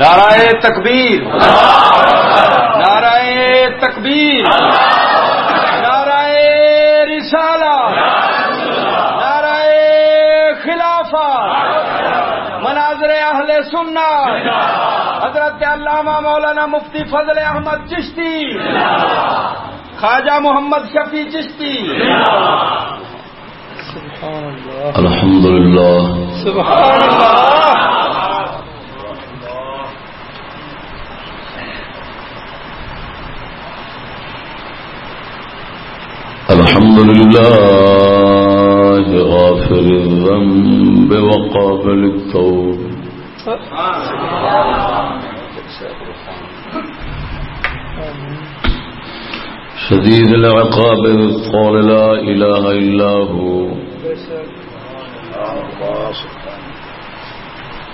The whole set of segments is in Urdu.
نعرہ تکبیر۔ نعرہ تکبیر۔ نعرہ رسالہ۔ نعرہ خلافہ مناظر اہل سننا حضرت علامہ مولانا مفتی فضل احمد چشتی۔ خواجہ محمد شفیع چشتی۔ الحمد للہ سبحان اللہ۔ الحمد لله غافر الذنب وقابل التوب. شديد العقاب قال لا إله إلا هو.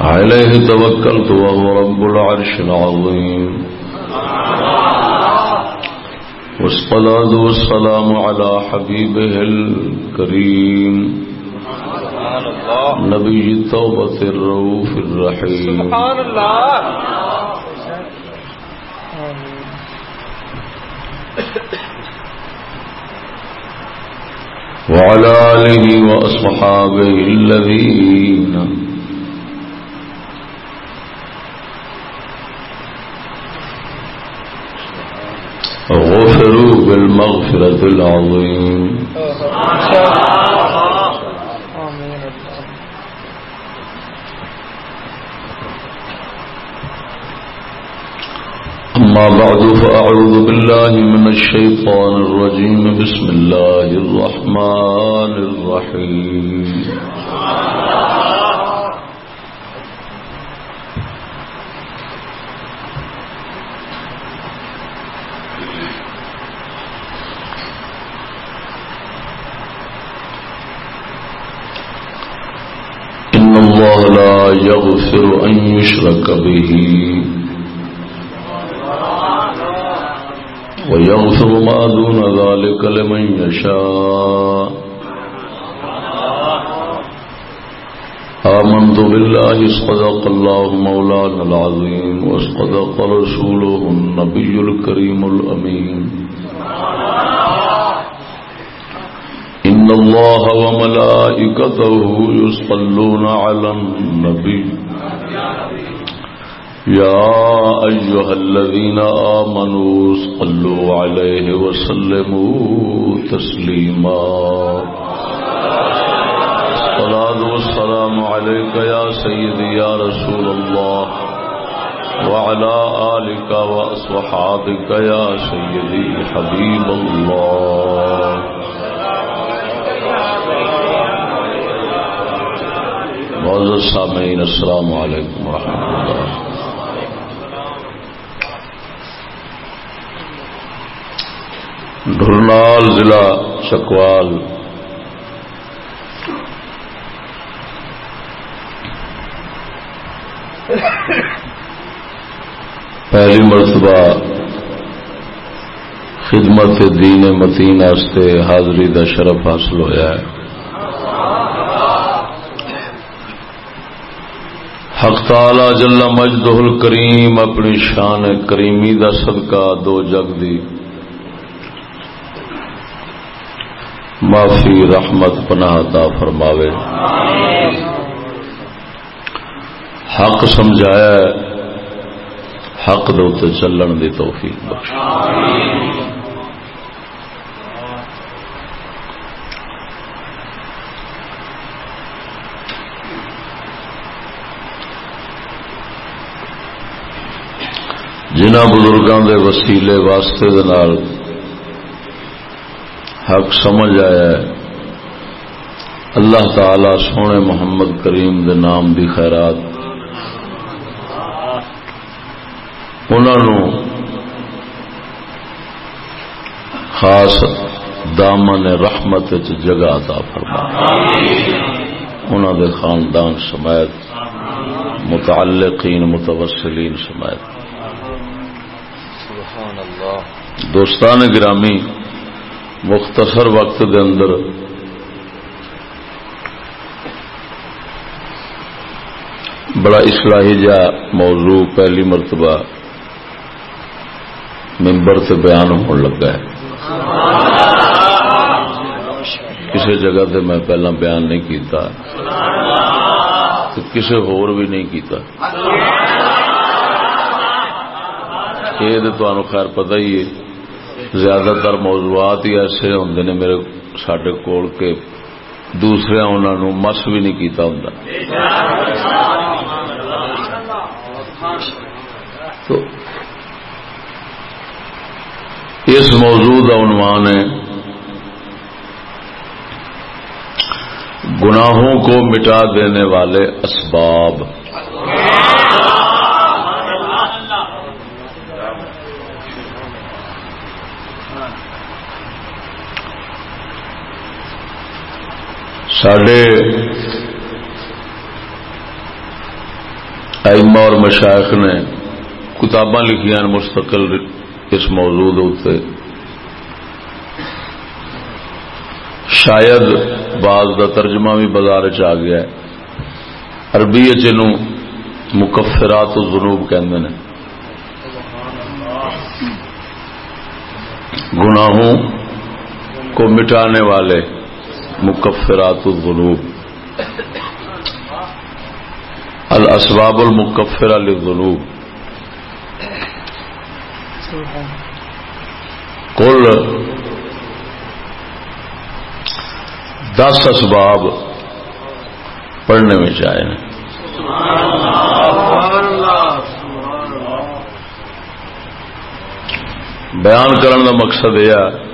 عليه توكلت وهو رب العرش العظيم. والصلاة والسلام على حبيبه الكريم. نبي التوبة الروف الرحيم سبحان اللہ. وعلى آله وأصحابه الذين غفروا بالمغفرة العظيم. أما بعد فأعوذ بالله من الشيطان الرجيم. بسم الله الرحمن الرحيم. الله لا يغفر أن يشرك به. ويغفر ما دون ذلك لمن يشاء. آمنت بالله، صدق الله مولانا العظيم، وصدق رسوله النبي الكريم الأمين. الله وملائكته يصلون على النبي. يا أيها الذين آمنوا صلوا عليه وسلموا تسليما. الصلاة والسلام عليك يا سيدي يا رسول الله وعلى آلك وأصحابك يا سيدي حبيب الله. معزز سامعین، السلام علیکم ورحمۃ اللہ ڈھرنال ضلع چکوال۔ پہلی مرتبہ خدمت دین متین حاضری دا شرف حاصل ہویا ہے۔ حق تعالی جل مجدہ الکریم اپنی شان کریمی دا صدقہ دو جگ دی۔ معافی رحمت پناہ عطا فرماوے۔ حق سمجھایا حق دے چلن دی توفیق بخش جنہ بزرگوں دے وسیلے واسطے دے نال حق سمجھ آیا ہے، اللہ تعالی سونے محمد کریم دے نام دی خیرات۔ انہوں خاص دامن رحمت جگہ عطا فرما۔ انہوں دے خاندان سمیت متعلقین، متوسلین سمیت۔ دوستان گرامی، مختصر وقت دے اندر بڑا اصلاحی جا موضوع پہلی مرتبہ ممبر سے بیان ہونے لگا ہے۔ کسی جگہ سے میں پہلا بیان نہیں کیتا کسی ہور بھی نہیں کیتا۔ یہ تو خیر پتہ ہی ہے۔ زیادہ تر موضوعات ہی ایسے ہوں نے میرے سڈے کول کے دوسرے انہوں مس بھی نہیں کیتا ہوں تو اس موضوع کا عنوان ہے، گناہوں کو مٹا دینے والے اسباب۔ سڈے ایما اور مشائق نے کتاباں لکھیاں مستقل اس موضوع اتنے شاید بعض کا ترجمہ بھی بازار چ گیا عربی چن مکفرات الذنوب کہندے نے۔ گناہوں کو مٹانے والے مکفرات الذنوب. الاسباب المکفر للذنوب. کل دس اسباب پڑھنے میں چاہے بیان کرنے کا مقصد یہ ہے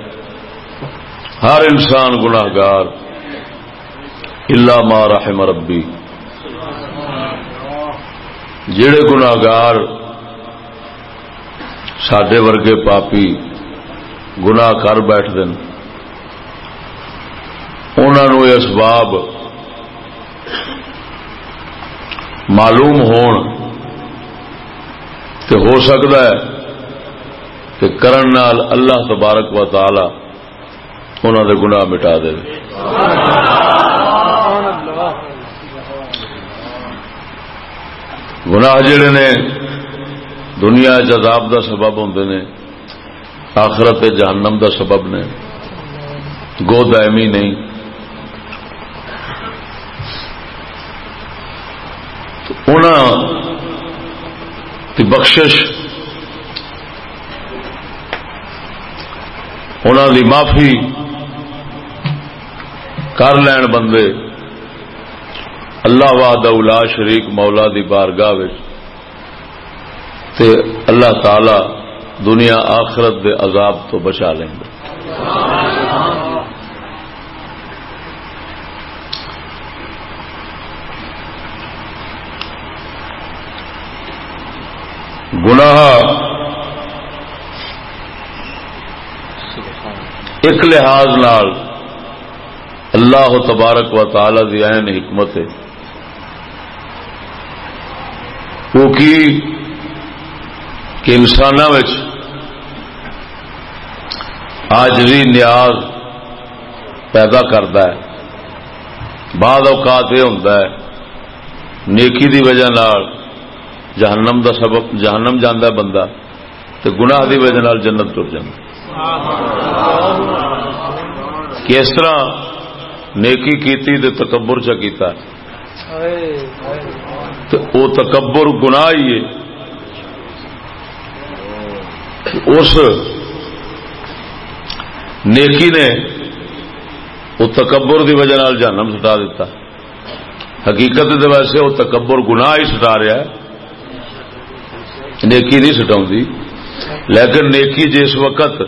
ہر انسان گناگار الا ما رحم ربی۔ جڑے گناگار سڈے ورگے پاپی گنا کر بیٹھ انہوں یہ اسباب معلوم ہون ہو سکتا ہے کہ کرن نال اللہ تبارک و تعالی انہوں نے گناہ مٹا دے۔ گناہ جڑے نے دنیا جذاب دا سبب ہوں نے، آخرت جہنم دا سبب نے۔ گو دائمی نہیں۔ کی بخشش انہوں دی معافی کر لین بندے۔ اللہ واد الا شریک مولا دی بارگاہ تے اللہ تعالی دنیا آخرت دے عذاب تو بچا لیں گے۔ گناہ ایک لحاظ نال اللہ تبارک و تعالی دی عین حکمت ہے۔ وہ کی؟ کہ انسان آجری نیاز پیدا کرتا ہے۔ بعد اوقات یہ ہوتا ہے نیکی دی وجہ نال جہنم دا سبب جہنم جانا بندہ تو گناہ دی وجہ نال جنت ٹر جائے کس طرح نیکی کیتی تے تکبر چا کیتا۔ او تکبر گناہ ہی ہے۔ اس نیکی نے وہ تکبر دی وجہ نال جہنم سٹا دیتا۔ حقیقت دے ویسے وہ تکبر گناہ ہی سٹا رہا ہے۔ نیکی نہیں سٹاؤں لیکن نیکی جس وقت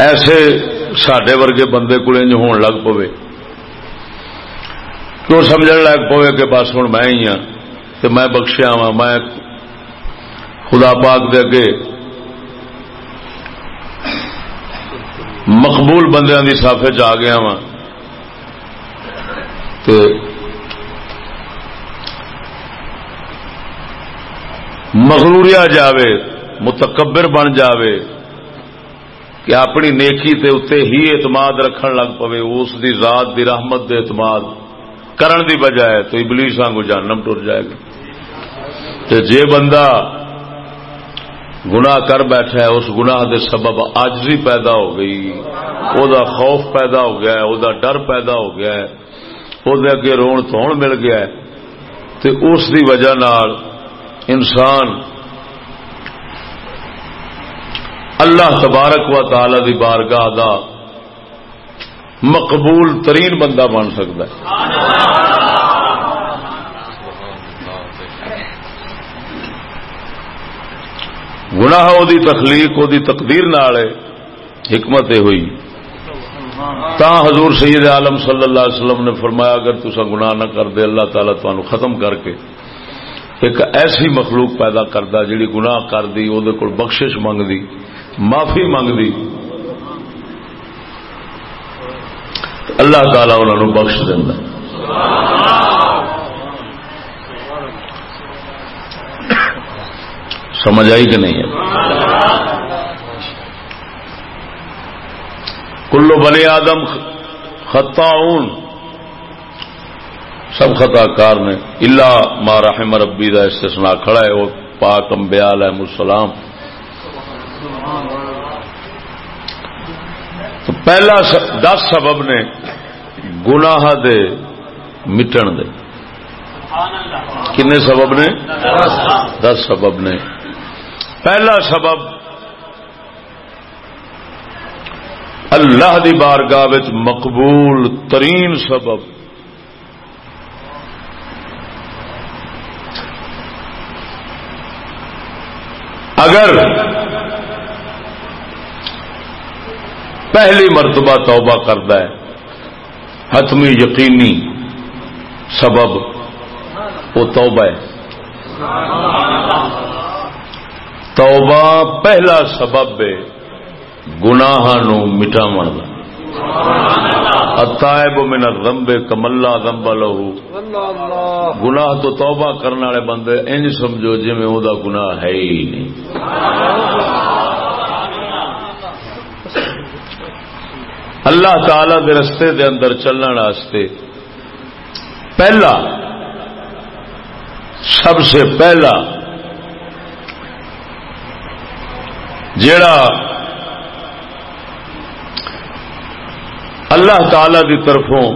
ایسے سڈے ورگے بندے کو ہون لگ پوے کیوں سمجھ لگ پوے کہ بس ہوں میں ہی ہوں تو میں بخشیا وا میں خدا پاک دے اگے مقبول بندیاں دی سافے چ آ گیا وا مغروریا جاوے متکبر بن جاوے کہ اپنی نیکی تے اتے ہی اعتماد رکھن لگ پوے، اس دی ذات دی رحمت دے اعتماد کرن دی بجائے تو ابلیس آنگو جہنم ٹر جائے گا۔ تے جے بندہ گناہ کر بیٹھا ہے، اس گناہ دے سبب آجزی پیدا ہو گئی۔ او دا خوف پیدا ہو گیا ہے، او دا ڈر پیدا ہو گیا ہے۔ او دے اگے رون تھون مل گیا ہے۔ تے اس دی وجہ نال انسان اللہ تبارک و تعالی دی بارگاہ دا مقبول ترین بندہ بن سکتا ہے۔ گناہ دی تخلیق دی تقدیر نال حکمت ہوئی۔ تا حضور سید عالم صلی اللہ علیہ وسلم نے فرمایا، اگر تسا گناہ نہ کر دے، اللہ تعالیٰ تمہیں ختم کر کے ایک ایسی مخلوق پیدا کرتا جیڑی گناہ کر دی وہ بخشش منگ دی۔ معافی منگ اللہ تعالی انہوں بخش دینا سمجھ آئی کہ نہیں ہے؟ کلو بنے آدم خطاؤن۔ سب خطا کار نے۔ اللہ ما رحم ربی کا استثناء کھڑا ہے، وہ پاک امبیا علیہ السلام۔ تو پہلا دس سبب نے گناہ دے مٹن دے۔ کنے سبب نے؟ دس سبب نے۔ پہلا سبب اللہ دی بارگاہ مقبول ترین سبب اگر پہلی مرتبہ توبہ کرتا ہے۔ حتمی یقینی سبب وہ توبہ ہے۔ توبہ پہلا سبب ہے گناہ مٹاو اتائب من الذنب کملا ذنب لہو گناہ تو توبہ کرنے والے بندے انج سمجھو جی میں وہ گناہ ہے ہی نہیں۔ اللہ تعالی دے رستے دے اندر چلن واسطے۔ پہلا، سب سے پہلا، جیڑا اللہ تعالی دی طرفوں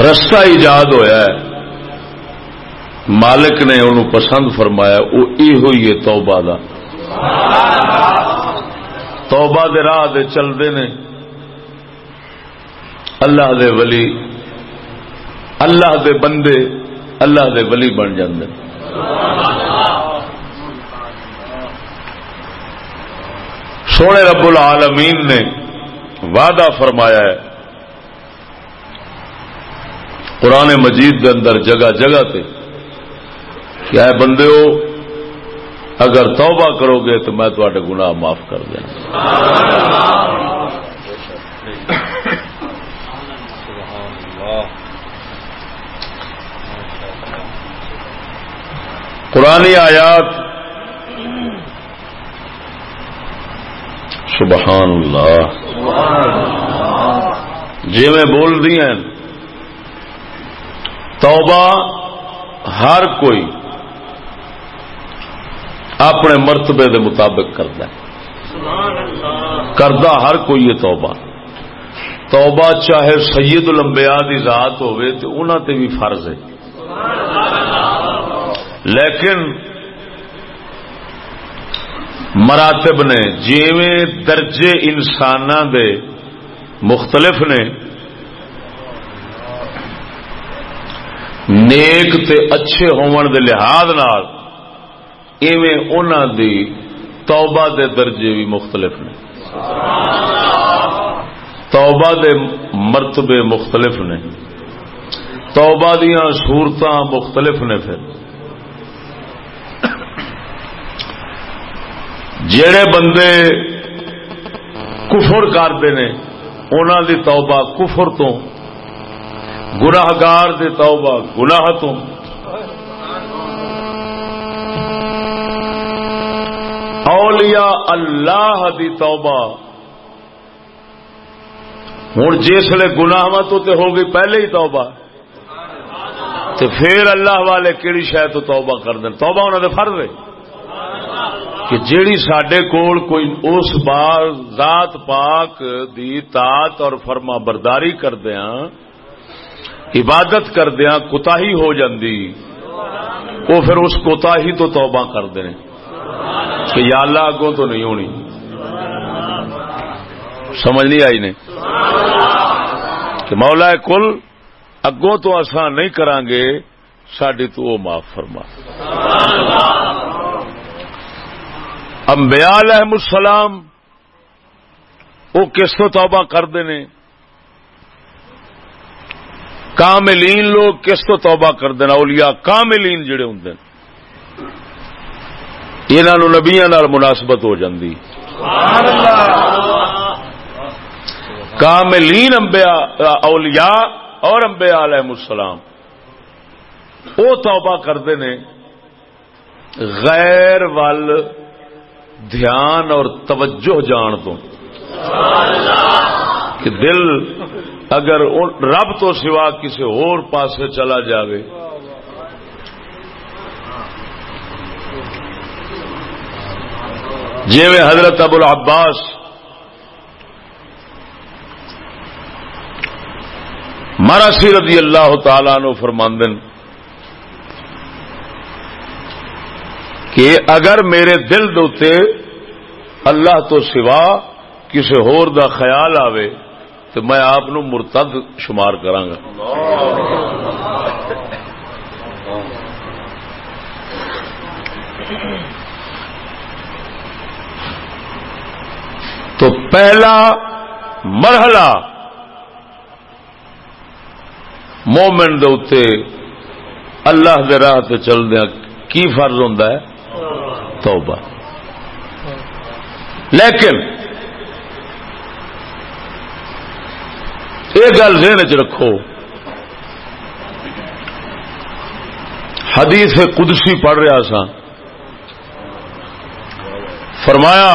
رستہ ایجاد ہویا ہے، مالک نے انہوں پسند فرمایا، وہ یہ ہوئی ہے توبہ دا۔ توبہ دے راہ دے چلتے نے۔ اللہ دے ولی، اللہ دے بندے، اللہ دے ولی بن جاندے۔ سونے رب العالمین نے وعدہ فرمایا ہے۔ قرآن مجید کے اندر جگہ جگہ تے کیا ہے بندے ہو اگر توبہ کرو گے تو میں تھوڑے گناہ معاف کر دیں قرآن آیات۔ سبحان اللہ۔ جی میں بول دی ہیں۔ توبہ ہر کوئی اپنے مرتبے دے مطابق کرتا ہے۔ کردہ ہر کوئی یہ توبہ۔ توبہ چاہے سید الانبیاء دی ذات ہوئے تو انہوں تے بھی فرض ہے۔ لیکن مراتب نے جیویں درجے انسان دے مختلف نے، نیک تے اچھے ہون دے لحاظ نال ایویں انہاں دی توبہ دے درجے بھی مختلف نے۔ توبہ دے مرتبے مختلف نے۔ توبہ دیاں صورتاں مختلف نے پھر۔ جڑے بندے کفر کرتے ہیں انہوں دی توبہ کفر تو، گناہگار دی توبہ گناہ تو۔ اولیاء اللہ دی توبہ۔ ہوں جسے گناہ تو تے ہو گئی پہلے ہی توبہ۔ تے پھر اللہ والے کہڑی شاید تو توبہ کر دیں توبہ انہوں نے فرض ہے۔ کہ جیڑی سڈے کول کوئی اس بار ذات پاک دی تات اور فرما برداری کردیا عبادت کردیا کوتا ہو جاندی، وہ پھر اس کوتا ہی تو توبہ کرتے ہیں کہ یا اللہ اگوں تو نہیں ہونی۔ سمجھ نہیں آئی نے؟ کہ مولا کل اگوں تو آسان نہیں کران گے ساری تو وہ معاف فرما۔ انبیاء علیہ السلام وہ کس تو توبہ کرتے ہیں کاملین لوگ کس تو توبہ کرتے ہیں اولیاء کاملین جڑے ہوں انہوں نبیا مناسبت ہو جاتی کاملین انبیاء، اولیاء اور انبیاء علیہ السلام۔ وہ توبہ کرتے ہیں غیر وال دھیان اور توجہ جان تو۔ کہ دل اگر رب تو سوا کسی اور پاسے چلا جاوے۔ جی میں حضرت ابو العباس مراسی رضی اللہ تعالی نو فرماندن کہ اگر میرے دل دوتے اللہ تو سوا کسی ہور دا خیال آوے تو میں آپ مرتد شمار کرا تو پہلا مرحلہ مومنٹ دے اللہ دے راہ چل دیا کی فرض ہوں توبہ۔ لیکن یہ گل ذہن چ رکھو، حدیث قدسی پڑھ رہا سا فرمایا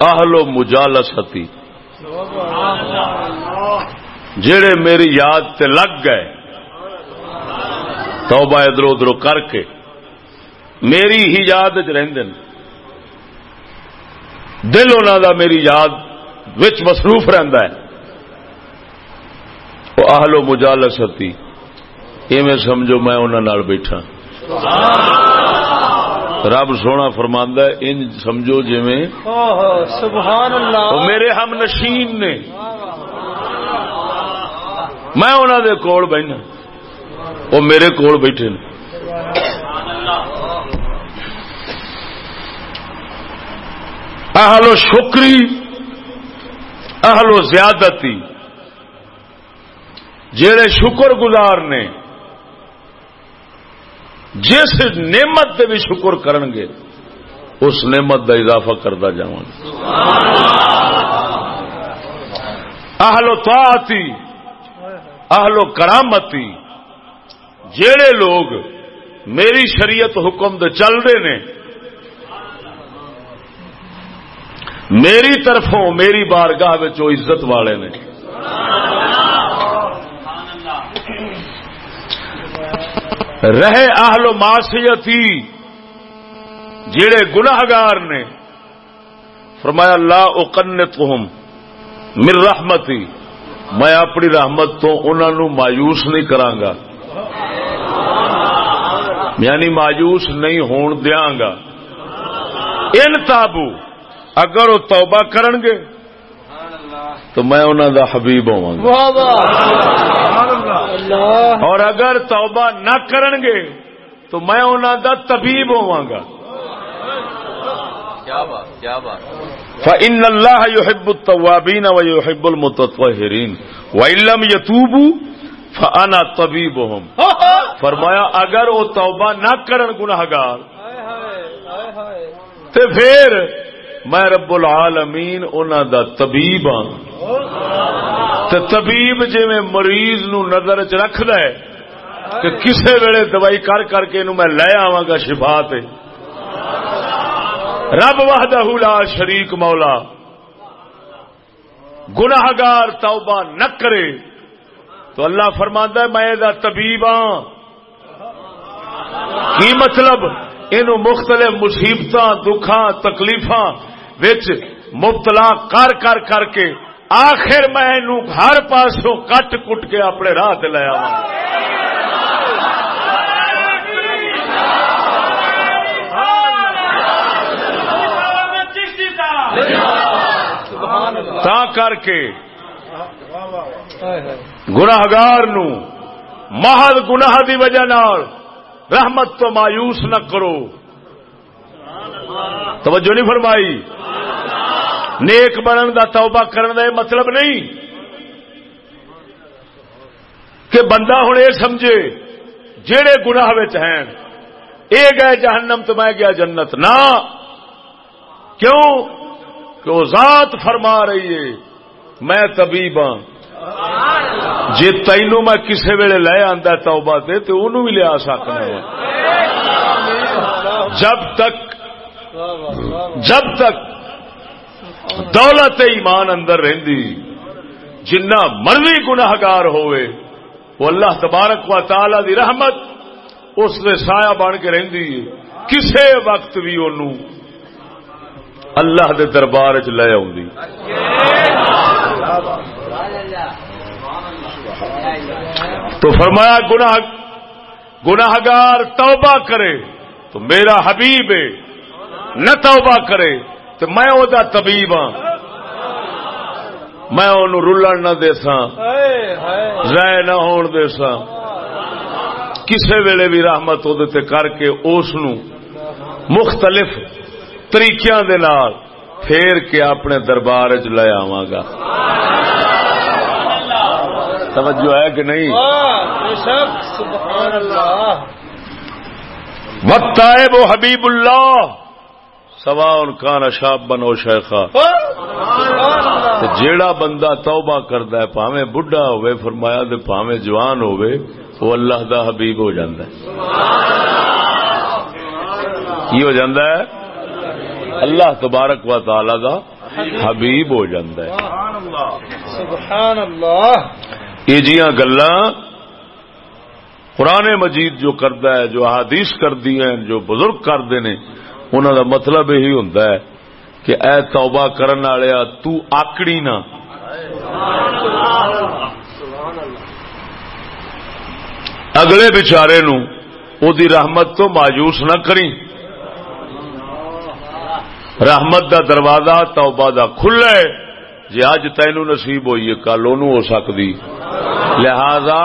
اہل و مجالستی۔ جڑے میری یاد تے لگ گئے۔ توبہ ادھر ادھر کر کے۔ میری ہی یاد چ دل انہوں دا میری یاد وچ مصروف رہندا ہے۔ وہ اہل آہلو مجالستی۔ ایویں سمجھو میں انہوں بیٹھا۔ رب سونا فرماندہ ان سمجھو جی میں سبحان اللہ۔ میرے ہم نشین نے۔ میں انہوں دے کول بہنا وہ میرے کول بیٹھے نے۔ اہل و شکری اہل و زیادتی۔ جڑے شکر گزار نے جس نعمت دے بھی شکر کرن گے اس نعمت دا اضافہ کرتا جا اہلو طاعتی اہلو کرامتی جڑے لوگ میری شریعت حکم دے چل رہے نے، میری طرفوں میری بارگاہ عزت والے نے۔ رہے آہل و معصیتی جڑے گناہگار نے۔ فرمایا اللہ اقنت مر رحمتی۔ میں اپنی رحمت تو انہوں مایوس نہیں کرانگا یعنی مایوس نہیں ہون دیاں گا ان تابو، اگر وہ توبہ کرن گے تو میں انہوں دا حبیب ہوا گا۔ اور اگر توبہ نہ کرن گے تو میں انہوں دا طبیب ہوا گا۔ کیا بات کیا بات۔ فإن اللہ يحب التوابین و يحب المتطہرین وَإِلَّمْ يَتُوبُوا فَأَنَا طَبِيبُهُمْ۔ فرمایا اگر وہ توبہ نہ کرن گناہگار تے پھر میں رب العالمین انہاں دا طبیب ہاں۔ تے طبیب جویں مریض نو نظر چ رکھدا ہے کہ کسے ویلے دوائی کر کر کے انہوں میں لے آواں گا شفا تے۔ رب وحدہ لا شریک مولا۔ گناہگار توبہ نہ کرے۔ تو اللہ فرماندا ہے، میں دا طبیب ہاں۔ کی مطلب؟ انہوں مختلف مصیبتاں، دکھاں، تکلیفاں وچ مبتلا کر کر کر کے آخر میں ہر پاسوں کٹ کٹ کے اپنے راہ تے لے آواں۔ تا کر کے گناہگار نو محض گناہ دی وجہ نال رحمت تو مایوس نہ کرو۔ توجہ نہیں فرمائی؟ نیک بنن دا توبہ کرن دا یہ مطلب نہیں کہ بندہ ہوں یہ سمجھے جہے گناہ ہیں، اے گئے جہنم تو میں گیا جنت، نہ۔ کیوں؟ کہ وہ ذات فرما رہی ہے، میں طبیب ہاں۔ جی تینو میں کسی ویلے لے آندا توبہ تے تو انہوں بھی لیا سکنا ہے۔ جب تک جب تک دولت ایمان اندر رہندی، جنہ مرضی گناہگار ہوئے، وہ اللہ تبارک و تعالی دی رحمت اس نے سایہ بن کے رہندی۔ کسے وقت بھی انہوں اللہ دے دربار چ لے آؤں تو فرمایا، گناہ گناہگار توبہ کرے، تو میرا حبیب ہے۔ نہ توبہ کرے تو میں او دا طبیب ہاں۔ میں انہوں رلن نہ دے سا رہ نہ ہون دے سا کسے ویلے بھی رحمت وہ کر کے اس مختلف طریقیاں دے نال پھیر کے اپنے دربار چ لے آواں گا۔ توجہ ہے کہ نہیں؟ سبحان اللہ۔ وقت آئے وہ حبیب اللہ۔ سوا ان کا نشاب بنو شیخا. جیڑا بندہ توبہ کرتا ہے پاویں بڈھا ہوئے فرمایا دے پاویں جوان ہوئے وہ اللہ دا حبیب ہو جاندہ ہے۔ کی ہو جاندہ ہے؟ اللہ تبارک و تعالی دا حبیب ہو جاندہ ہے۔ سبحان اللہ. یہ جیاں گلا قرآن مجید جو کرتا ہے جو احادیث کر دی ہیں جو بزرگ کرتے ہیں انہوں دا مطلب یہی ہوتا ہے کہ اے توبہ کرن والیا تو آکڑی نہ اگلے بچارے نو او دی رحمت تو مایوس نہ کری رحمت دا دروازہ توبہ دا کھلا ہے جی اج تینو نصیب ہوئی ہے کل اونوں ہو سکتی لہذا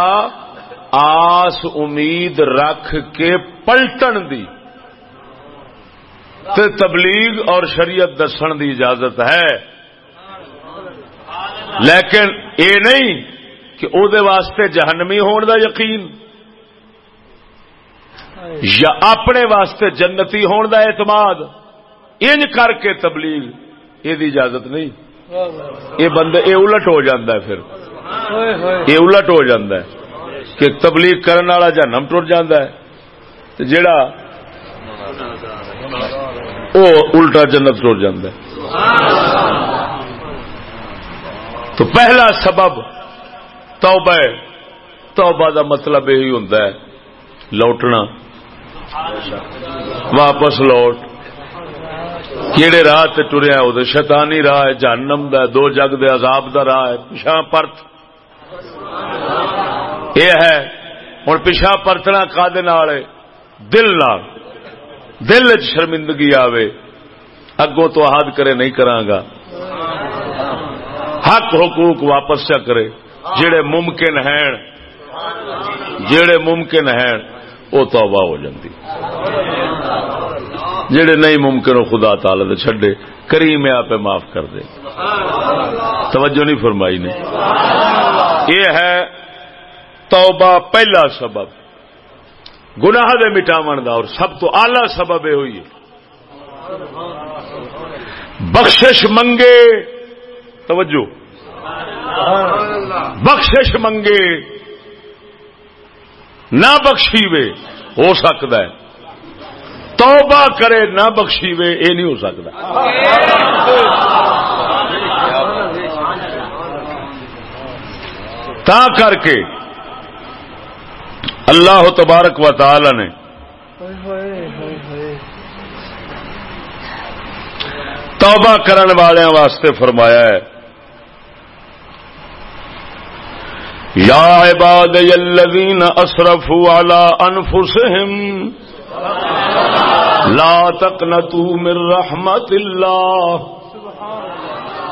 آس امید رکھ کے پلٹن دی تے تبلیغ اور شریعت دسن دی اجازت ہے۔ لیکن اے نہیں کہ او دے واسطے جہنمی ہون دا یقین۔ یا اپنے واسطے جنتی ہون دا اعتماد۔ انج کر کے تبلیغ یہ اجازت نہیں۔ یہ بندے یہ الٹ ہو جاندہ ہے پھر۔ یہ الٹ ہو جاندہ ہے کہ تبلیغ کرنے والا جہنم ٹر جاندہ ہے۔ جڑا وہ الٹا جنت ٹر جاندہ ہے۔ تو پہلا سبب توبہ توبہ دا مطلب یہی ہوتا ہے، لوٹنا۔ واپس لوٹ۔ کیڑے راہ ٹریا وہ شیطانی راہ ہے، جہنم دا دو جگ دے عذاب دا راہ ہے۔ پچھا پرت۔ یہ ہے ہوں پچھا پرتنا کا دل نال۔ دل چ شرمندگی آوے، اگوں تو حد کرے نہیں کرانگا حق حقوق واپس چا کرے، جڑے ممکن ہیں، جڑے ممکن ہیں، وہ توبہ ہو جاتی جڑے نہیں ممکن خدا تعالی دے چھڈے۔ کریم آپ معاف کر دے۔ توجہ نہیں فرمائی نے۔ یہ ہے توبہ پہلا سبب۔ گناہ دے مٹاون دا، اور سب تو آلہ سبب یہ ہوئی ہے۔ بخشش منگے، توجہ۔ بخشش منگے، نہ بخشی وے ہو سکتا ہے۔ توبہ کرے، نہ بخشی وے یہ نہیں ہو سکتا۔ تا کر کے اللہ تبارک و تعالی نے توبہ کرن والوں واسطے فرمایا ہے۔ یا عباد الذین اسرفوا علی انفسهم لا تقنطوا من رحمت اللہ۔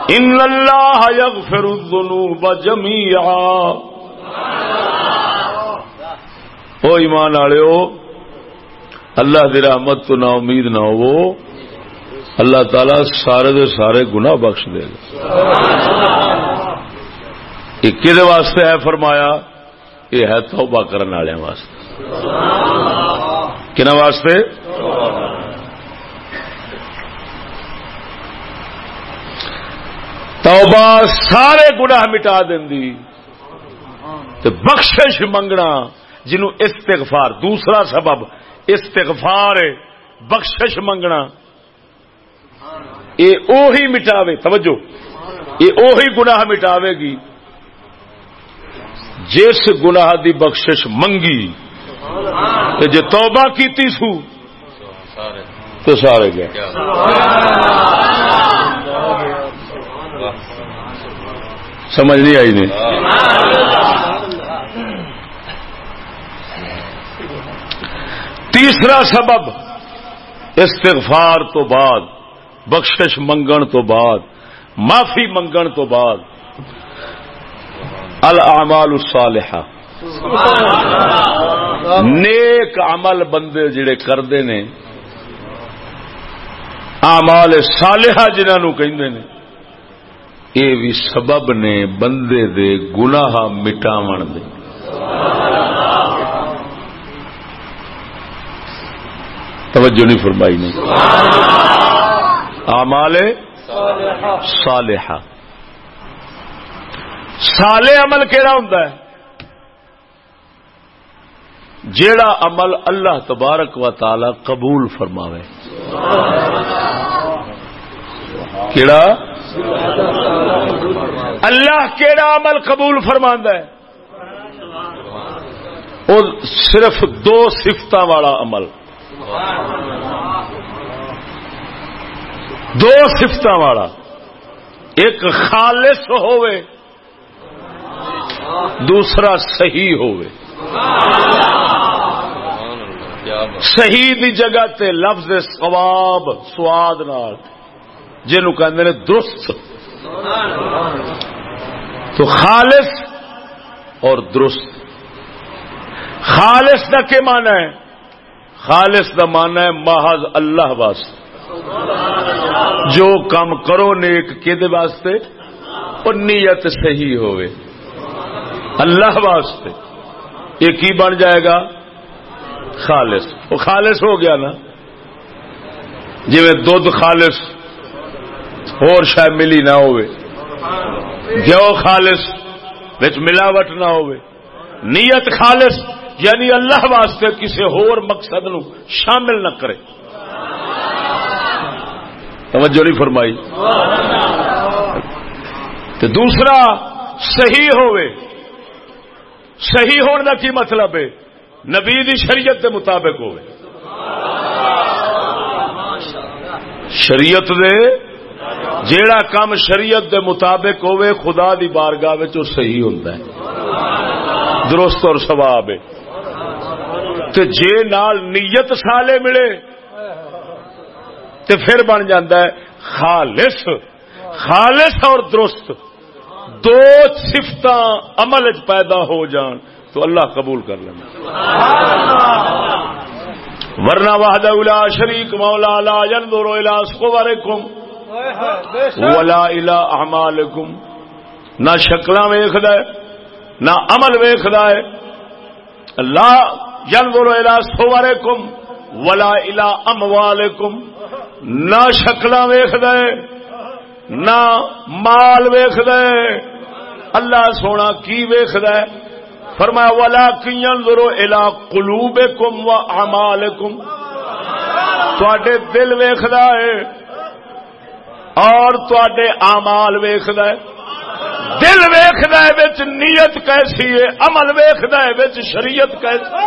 ان اللہ یغفر الذنوب جميعا او ایمان والےو اللہ دی رحمت تو نا امید نہ ہو اللہ تعالی سارے دے سارے گناہ بخش دے گا کہ واسطے ہے فرمایا؟ یہ ہے توبہ کرنے والے واسطے۔ کن واسطے؟ توبہ سارے گناہ مٹا دینی بخشش منگنا۔ جنو استغفار، دوسرا سبب استغفار بخشش منگنا۔ یہ اوہی مٹاوے، توجہ۔ یہ اوہی گناہ مٹاوے گی۔ جس گناہ دی بخشش منگی تو جے توبہ کیتی سو، تو سارے گئے۔ سمجھ نہیں آئی نہیں تیسرا سبب استغفار تو بعد، بخشش منگن تو بعد، معافی منگن تو بعد الاعمال الصالحہ۔ نیک عمل بندے جڑے کرتے نے، اعمال صالحہ جنہوں کہندے نے، یہ بھی سبب نے بندے دے گناہ مٹاون دے۔ توجہ نہیں فرمائی نہیں۔ اعمال صالحہ۔ سالے عمل کہڑا ہوں جیڑا عمل اللہ تبارک و تعالی قبول فرماوے۔ کیڑا؟ اللہ کیڑا عمل قبول فرما ہے؟ وہ صرف دو سفت والا عمل۔ دو سفت والا۔ ایک خالص ہوئے دوسرا صحیح ہوئے صحیح دی جگہ تے لفظ سواب سواد نال۔ جنو کہ درست۔ تو خالص اور درست۔ خالص کا کیا مانا ہے؟ خالص کا مانا ہے محض اللہ واسطے۔ جو کام کرو نیک کہ واسطے، اور نیت صحیح ہوئے اللہ واسطے۔ یہ کی بن جائے گا؟ خالص۔ وہ خالص ہو گیا نا۔ جی دھد خالص، اور شاید ملی نہ ہوئے جو خالص بچ ملاوٹ نہ ہوئے نیت خالص۔ یعنی اللہ واسطے کسی ہور مقصد نو شامل نہ کرے۔ توجہ نہیں فرمائی۔ تو دوسرا، صحیح ہوئے صحیح ہونے کا کی مطلب ہے؟ نبی دی شریعت کے مطابق ہوئے شریعت دے، جیڑا کام شریعت دے مطابق ہوئے خدا دی بارگاہ صحیح ہوتا ہے۔ درست اور سواب ہے۔ تو جے نال نیت سالے ملے تو پھر بن جاتا ہے خالص خالص اور درست۔ دو سفت عمل پیدا ہو جان تو اللہ قبول کر لینا ورنہ وحدہ لا شریک مولا لا ينظر الى صورکم ولا الى اعمالکم۔ نہ شکلاں ویکھدا ہے، نہ عمل ویکھدا ہے۔ لا ينظر الى صورکم ولا الى اموالکم نہ شکلاں ویکھدا ہے، نہ مال ویکھدا ہے۔ اللہ سونا کی ویکھدا ہے؟ فرمایا ولا ينظر الى قلوبکم واعمالکم تواڈے دل ویکھدا ہے اور تواڈے تے امال ویخد دل ویخد نیت کیسی ہے، عمل ویخد شریعت کیسی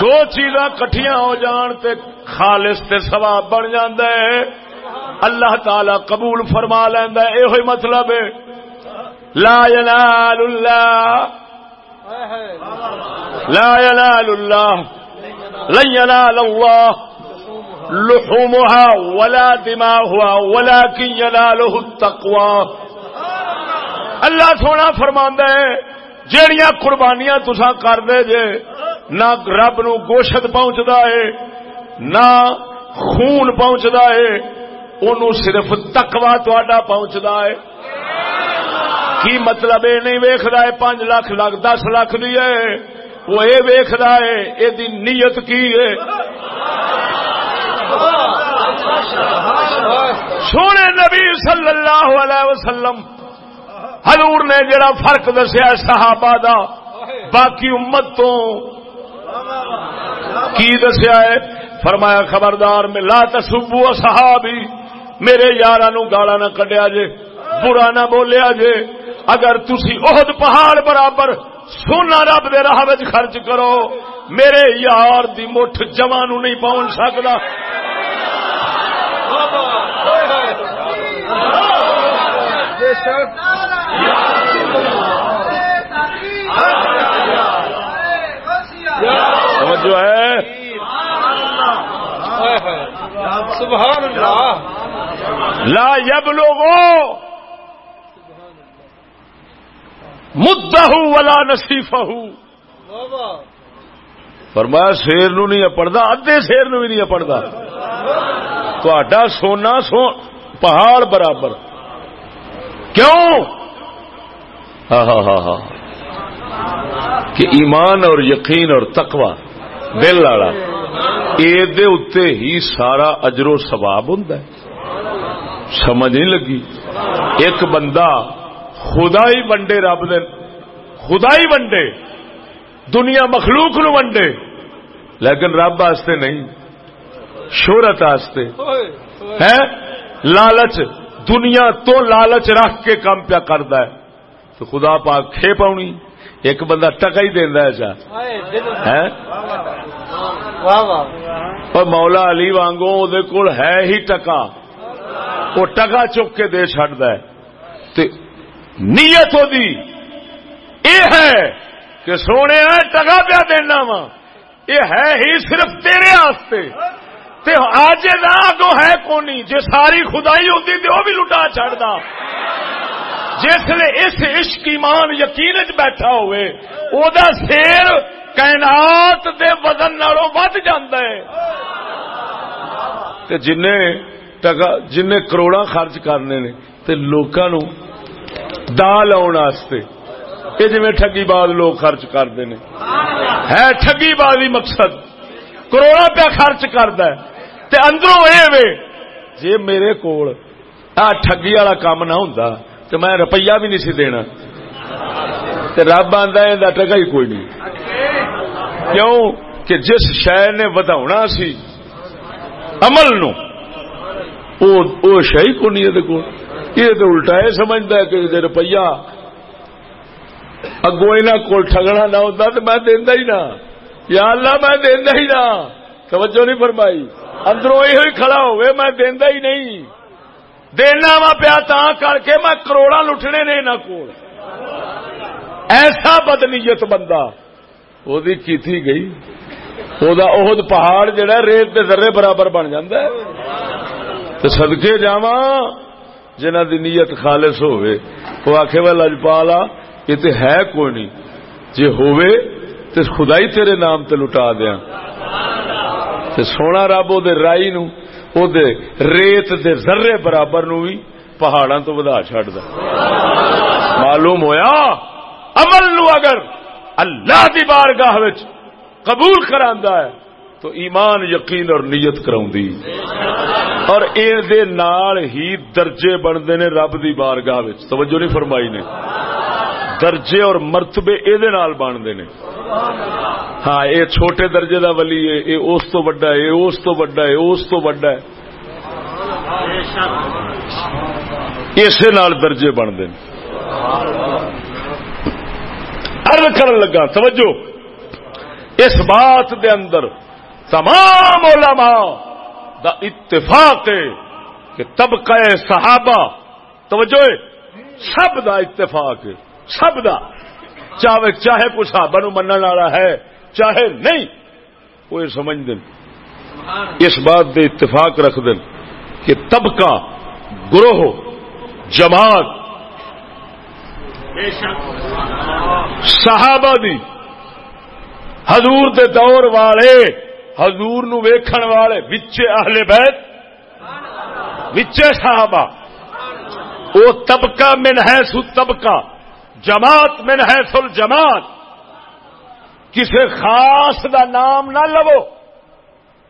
دو چیزاں کٹھیاں ہو جان تے خالص تے ثواب بن جاندا ہے۔ اللہ تعالی قبول فرما لیندا ہے، ایہی مطلب ہے۔ لا ینال اللہ، لا ینال اللہ، لن ینال اللہ۔ لحومها ولا دماغها ولكن يناله التقوى. اللہ سونا فرماندا ہے، جیڑیاں قربانیاں تساں کر دے جے، نہ رب نو گوشت پہنچدا ہے، نہ خون پہنچدا ہے، اونوں صرف تقوی تہاڈا پہنچدا ہے۔ کی مطلب اے نہیں ویکھدا ہے 5 لاکھ لاکھ 10 لاکھ دی ہے۔ وہ اے ویکھدا ہے، اے دی نیت کی ہے؟ سونے نبی صلی اللہ علیہ وسلم، حضور نے جڑا فرق دسیا صحابہ دا، باقی امت تو کی دسیا ہے؟ فرمایا، خبردار، میں لا تسبو صحابی، میرے یارا نو گالا نہ کڈیا جے، برا نہ بولیا جے، اگر تسی عہد پہاڑ برابر سونا رب دے راہ خرچ کرو میرے یار دی مٹھ نو نہیں پہنچ شک جو ہے؟ سبحان اللہ۔ لا یب لوگو مدہ ولا نصیفہ فرمایا، شیر نو نہیں پڑھتا ادے شیر نو بھی نہیں پڑھتا تھوڑا سونا سو، پہاڑ برابر۔ کیوں؟ ہاں ہاں ہاں ہاں۔ کہ ایمان اور یقین اور تقوی دل والا یہ ہی سارا اجر و ثواب ہوں سمجھ نہیں لگی۔ ایک بندہ خدا ہی ونڈے رب دے۔ خدا ہی ونڈے۔ دنیا مخلوق نو ونڈے۔ لیکن رب واسطے نہیں۔ شہرت واسطے ہے لالچ۔ دنیا تو لالچ رکھ کے کام پیا کرتا ہے۔ تو خدا پاک کھے پاؤنی۔ ایک بندہ ٹکا ہی دینا ہے اور مولا علی وانگو دے کول ہے ہی ٹکا۔ وہ ٹکا چک کے دے چڈتا ہے۔ تے نیت ہو دی اے ہے کہ سونے ٹکا پیا دینا وا۔ یہ ہے ہی صرف تیرے آستے۔ تے آج اگو ہے کونی۔ جے ساری خدائی ہوتی تو وہ بھی لٹا چڑھتا جس نے اس عشق ایمان یقین چ بیٹھا ہوئے، او دا سیر کائنات دے وزن نالوں ود جاندا ہے۔ تے جن ٹکا جن کروڑا خرچ کرنے نے، تے لوکاں نو دا لاؤن واسطے یہ جی ٹگی باز لوگ خرچ کرتے ہیں۔ ہے ٹگی بازی مقصد۔ کروڑا پیا خرچ کرد تے اندروں اے وے۔ جی میرے کول آ ٹگی والا کام نہ ہوں تو میں روپیہ بھی نہیں سی دینا۔ تے رب آدھا یہ ٹگا ہی کوئی نہیں۔ کیوں؟ کہ جس شہر نے وداؤنا سی، عمل نو، او او شہ کو نہیں یہ یہ تو الٹا یہ سمجھتا ہے کہ روپیہ۔ اگو یہاں کو ٹگنا نہ ہوتا تو میں دینا ہی نہ۔ یا اللہ، میں دینا ہی نہ۔ توجہ نہیں فرمائی۔ اندروں یہ کھڑا ہوئے میں دینا ہی نہیں۔ دینا وا پیا تا کر کے میں کروڑا لٹنے نے نہ کو ایسا بدنیت بندہ۔ وہ کی تھی گئی۔ وہ پہاڑ جڑا ریت کے ذرے برابر بن جاتا ہے۔ تو سدکے جا جنہ دی نیت خالص ہوئے وہ آخے وہ لجپالا یہ تو ہے کوئی نہیں۔ جی ہوئے تے خدائی تیرے نام تے لٹا دیا تے سونا رب او دے رائی نو او دے ریت دے ذرے برابر نو بھی پہاڑاں تو ودا چھڈ دا۔ معلوم ہویا؟ عمل نو اگر اللہ دی بارگاہ وچ قبول کراندا ہے تو ایمان یقین اور نیت کراؤں دی اور اے دے نال ہی درجے بندے نے رب دی بارگاہ وچ۔ توجہ نہیں فرمائی نے۔ درجے اور مرتبے اے دے نال بندے نے۔ ہاں اے چھوٹے درجے دا ولی ہے، اے اس تو بڑا ہے، اے اس تو بڑا ہے اس تو بڑا ہے۔ اسے نال درجے بندے نے۔ عرض کرن لگا، توجہ۔ اس بات دے اندر تمام علماء دا اتفاق ہے کہ طبقہ صحابہ، توجہ، سب دا اتفاق ہے، سب دا۔ چاہے چاہے کوئی صحابہ نو منن والا ہے، چاہے نہیں، وہ یہ سمجھ دیں۔ اس بات دے اتفاق رکھ دیں کہ طبقہ، گروہ، جماعت، صحابہ دی، حضور دے دور والے حضور نو ویکھن والے وچے اہل بیت، وچے صحابہ۔ او طبقہ من ہے سو طبقہ جماعت من ہے سل جماعت کسی خاص دا نام نہ لو۔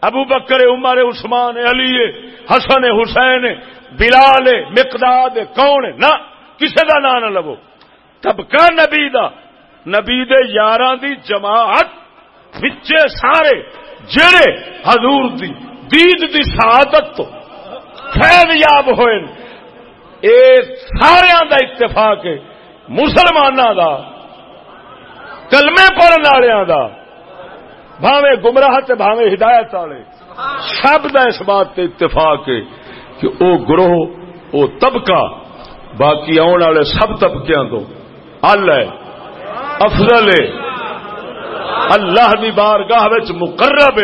ابو بکر، عمر، عثمان، علی، حسن، حسین، بلال، مقداد، کون نہ کسی دا نام نہ لو۔ طبقہ نبی دا، نبی دے یاراں دی جماعت، وچے سارے۔ جڑے حضور دی دید دی سعادت تو فیض یاب ہوئے اے سارے دا اتفاق ہے مسلمانوں دا، کلمے پڑھن والوں دا بھاوے گمراہ تے بھاوے ہدایت والے سب دا اس بات تے اتفاق ہے کہ او گروہ، او طبقہ، باقی آن والے سب طبقیاں تو، اللہ افضل ہے۔ اللہ دی بارگاہ وچ مقرب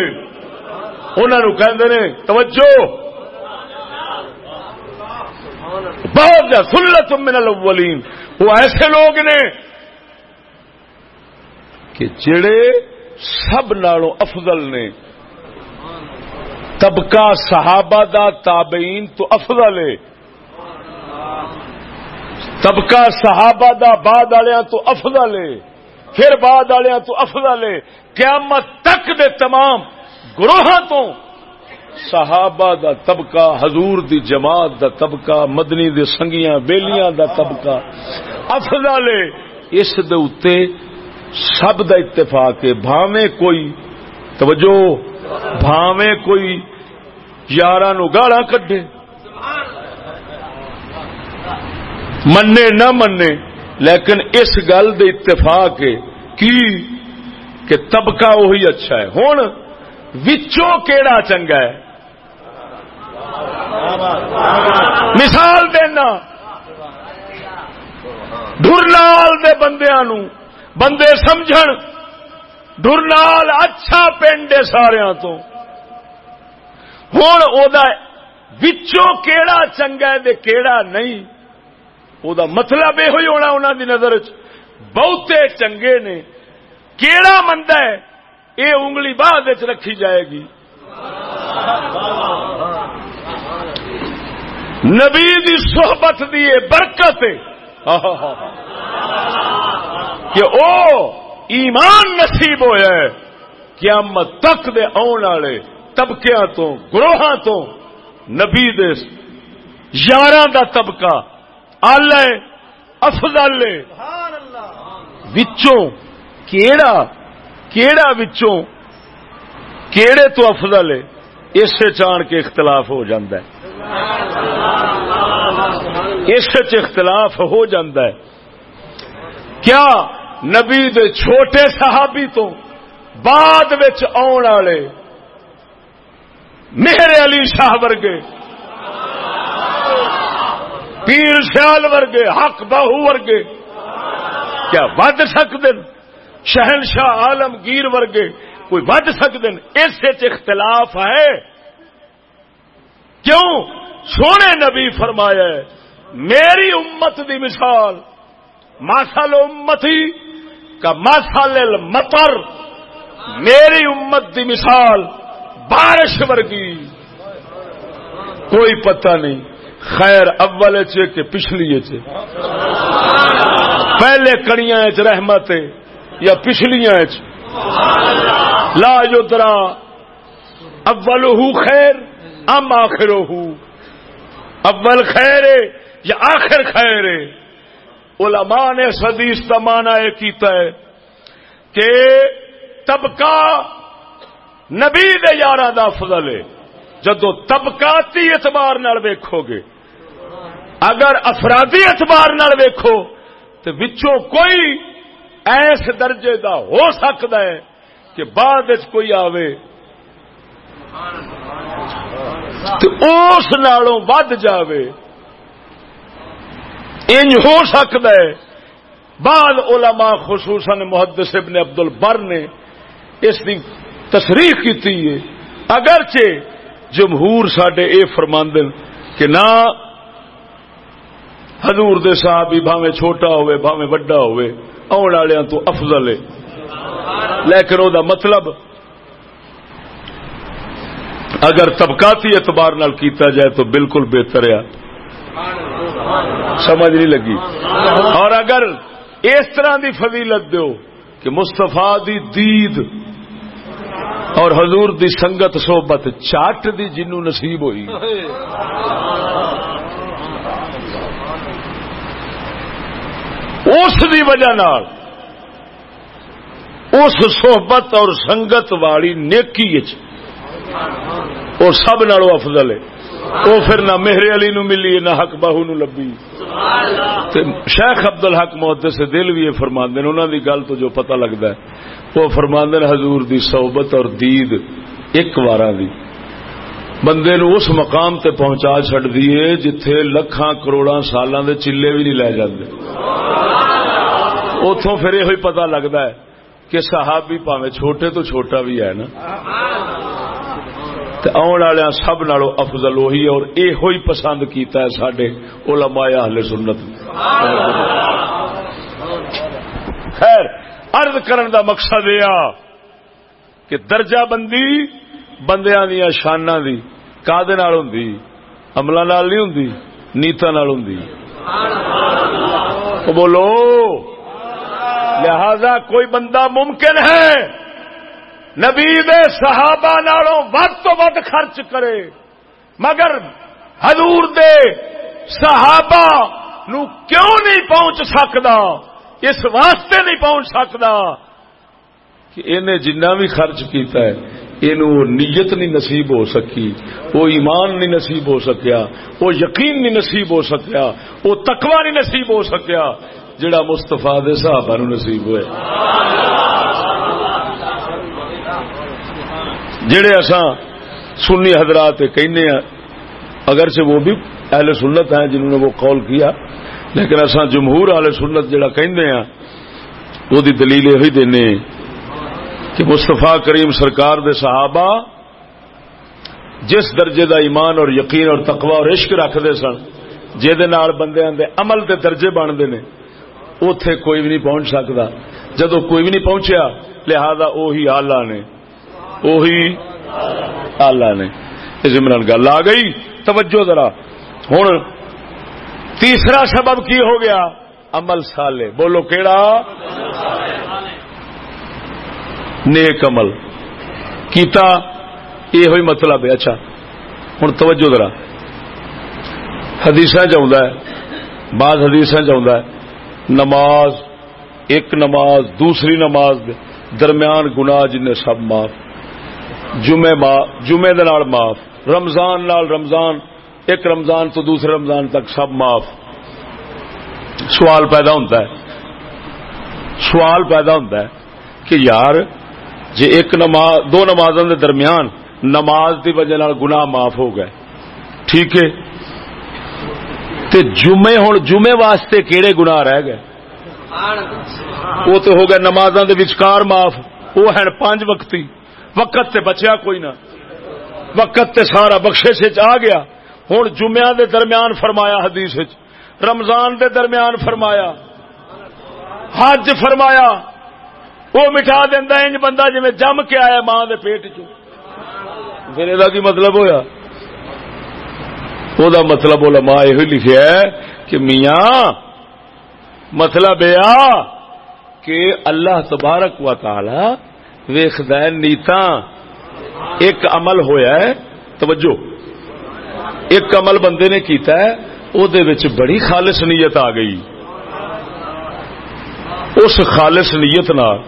انہاں نو کہندے نے، توجہ۔ بہت زیادہ سلت من الاولین۔ وہ ایسے لوگ نے کہ جڑے سب نالوں افضل نے۔ طبقہ صحابہ دا تابعین تو افضل ہے۔ طبقہ صحابہ دا بعد والوں تو افضل ہے۔ پھر بعد والوں تو افضل ہے قیامت تک دے تمام گروہ تو صحابہ دا طبقہ، حضور دی جماعت دا طبقہ، مدنی دے سنگیاں، بیلیاں دا طبقہ افضل ہے اس دے اتے سب دا اتفاق ہے۔ بھاویں کوئی، توجہ، بھاویں کوئی یارہ نو گاڑا کڈے منے نہ منے لیکن اس گل دے اتفاق کی کہ طبقہ وہی اچھا ہے۔ ہوں وچوں کیڑا چنگا ہے؟ مثال دینا۔ ڈرنال دے بندیاں نو بندے سمجھن۔ ڈرنال اچھا پنڈ ہے سارا تو ہوں وچوں کیڑا چنگا ہے دے کیڑا نہیں۔ او دا مطلب یہ ہونا انہوں دی نظر چ بہتے چنگے نے کیڑا مندا ہے یہ انگلی بعد رکھی جائے گی نبی دی صحبت دی برکت کہ او ایمان نصیب ہویا ہے قیامت تک دے آن والے طبقیاں تو گروہاں تو نبی دے یاراں دا طبقہ آلہ افضل وچوں کیڑا کیڑا وچوں کیڑے تو افضل ہے اس چان کے اختلاف ہو جاندہ ہے۔ اس اختلاف ہو جاندہ ہے۔ کیا نبی دے چھوٹے صحابی تو بعد وچ آن والے میرے علی شاہ ورگے پیر سیال ورگے، حق بہو ورگے۔ کیا ود سکتے شہنشاہ عالمگیر ورگے کوئی ود سکتے اس اختلاف ہے۔ کیوں؟ سونے نبی فرمایا ہے، میری امت دی مثال، ماسل امتی کا مسال المطر، میری امت دی مثال بارش ورگی۔ کوئی پتہ نہیں۔ خیر اول چ کہ پچھلی چ پہلے کڑیاں چ رحمت یا پچھلیاں چ لا جو ترا اول خیر ام آخر اول خیر یا آخر خیر علماء نے حدیث کا مانا یہ کیتا ہے کہ طبقہ نبی دے یارہ دا فضل ہے. جدو طبقاتی اعتبار نال ویکھو گے اگر افرادی اعتبار نال ویکھو تو وچوں کوئی ایس درجے دا ہو سکتا ہے کہ بعد کوئی آوے۔ تو اس نالوں ود جاوے۔ انج ہو سکتا ہے۔ بعد علماء خصوصاً محدث ابن عبد البر نے اس کی تصریح کی اگرچہ جمہور سڈے اے فرماندن کہ نہ حضور دے صحابی بھاوے چھوٹا ہوئے بھاوے وڈا ہوئے آن والوں تو افضل ہے۔ لیکن او دا مطلب اگر طبقاتی اعتبار نال کیتا جائے تو بالکل بہتر ہے۔ سمجھ نہیں لگی۔ اور اگر اس طرح دی فضیلت دیو کہ مستفا دی دید اور حضور دی سنگت صحبت چاٹ دی جنو نصیب ہوئی۔ اس دی وجہ نال اس صحبت اور سنگت والی نیکی وہ سب نالو افضل ہے۔ وہ پھر نہ مہر علی نو ملی نہ حق باہو نو لبی شیخ ابد الحق محدے سے دل بھی یہ فرماندے انہوں دی گل تو جو پتہ لگتا ہے، وہ فرماندے حضور دی صحبت اور دید ایک وارا دی۔ بندے نو اس مقام تے پہنچا چڈ دیے جتھے لکھاں کروڑاں سالاں دے چلے بھی نہیں لے جاندے۔ اتوں پھر یہ پتا لگتا ہے کہ صحابی پاوے چھوٹے تو چھوٹا بھی ہے نا۔ آن والے سب نالو افضل وہی اور یہ ہوئی پسند کیتا ہے سڈے علماء اہل سنت۔ خیر، عرض کرن دا مقصد یہ کہ درجہ بندی بندیاں دیا شانہ دی کادے نال ہوندی نال نہیں ہوندی نیتا نال ہوندی بولو لہذا کوئی بندہ ممکن ہے نبی صحابہ نالوں ود تو ود خرچ کرے مگر حضور دے صحابہ نو کیوں نہیں پہنچ سکتا اس واسطے نہیں پہنچ سکتا کہ انہیں جنہ بھی خرچ کیتا ہے یہ نیت نہیں نصیب ہو سکی، وہ ایمان نہیں نصیب ہو سکیا، وہ یقین نہیں نصیب ہو سکیا، وہ تکوا نہیں نصیب ہو سکیا، جڑا مستفا دے صحابہ نو نصیب ہوئے۔ جڑے اساں سنی حضرات کہنے ہیں اگرچہ وہ بھی اہل سنت ہیں جنہوں نے وہ قول کیا، لیکن اساں جمہور اہل سنت جڑا کہنے ہیں وہ دی دلیل یہ دینے کہ مستفا کریم سرکار دے صحابہ جس درجے دا ایمان اور یقین اور تقوی اور عشق رکھتے سن جہد بندے دے عمل دے درجے بنتے نے اتے کوئی بھی نہیں پہنچ سکتا۔ جدو کوئی بھی نہیں پہنچیا، لہذا اوہی آلہ نے۔ اوہی آلہ نے۔ اس عمران گل آ گئی۔ توجہ ذرا۔ ہوں تیسرا سبب کی ہو گیا؟ عمل سالے بولو کیڑا؟ نیک عمل. کیتا یہ ہوئی مطلب ہے. اچھا ہوں توجہ ذرا. حدیث چاہتا ہے، بعض حدیث چاہتا ہے، نماز، ایک نماز، دوسری نماز درمیان گناہ جن سب معاف. جمعے جمعے دال معاف، رمضان نال رمضان، ایک رمضان تو دوسرے رمضان تک سب معاف. سوال پیدا ہوتا ہے، سوال پیدا ہوتا ہے کہ یار جی ایک نماز، دو نمازوں کے درمیان نماز کی وجہ گناہ معاف ہو گئے۔ ٹھیک ہے؟ تے جمعے ہوں جمعے واسطے کہڑے گنا رہ گئے؟ وہ تو ہو گئے نمازاں دے وچکار معاف۔ وہ ہیں پانچ وقتی۔ وقت تے بچیا کوئی نہ۔ وقت تے سارا بخشے سے آ گیا۔ ہوں جمعہ دے درمیان فرمایا حدیث رمضان دے درمیان فرمایا۔ حج فرمایا۔ وہ مٹھا دینا انج بندہ جی جم کے آیا ماں دے پیٹ چ پھر یہ کی مطلب ہویا؟ وہ مطلب علماء یہ لکھا ہے کہ میاں مطلب یہ کہ اللہ تبارک و تعالی ویخد نیتا ایک عمل ہویا ہے، توجہ۔ ایک عمل بندے نے کیتا ہے، او دے وچ بڑی خالص نیت آ گئی۔ اس خالص نیت نال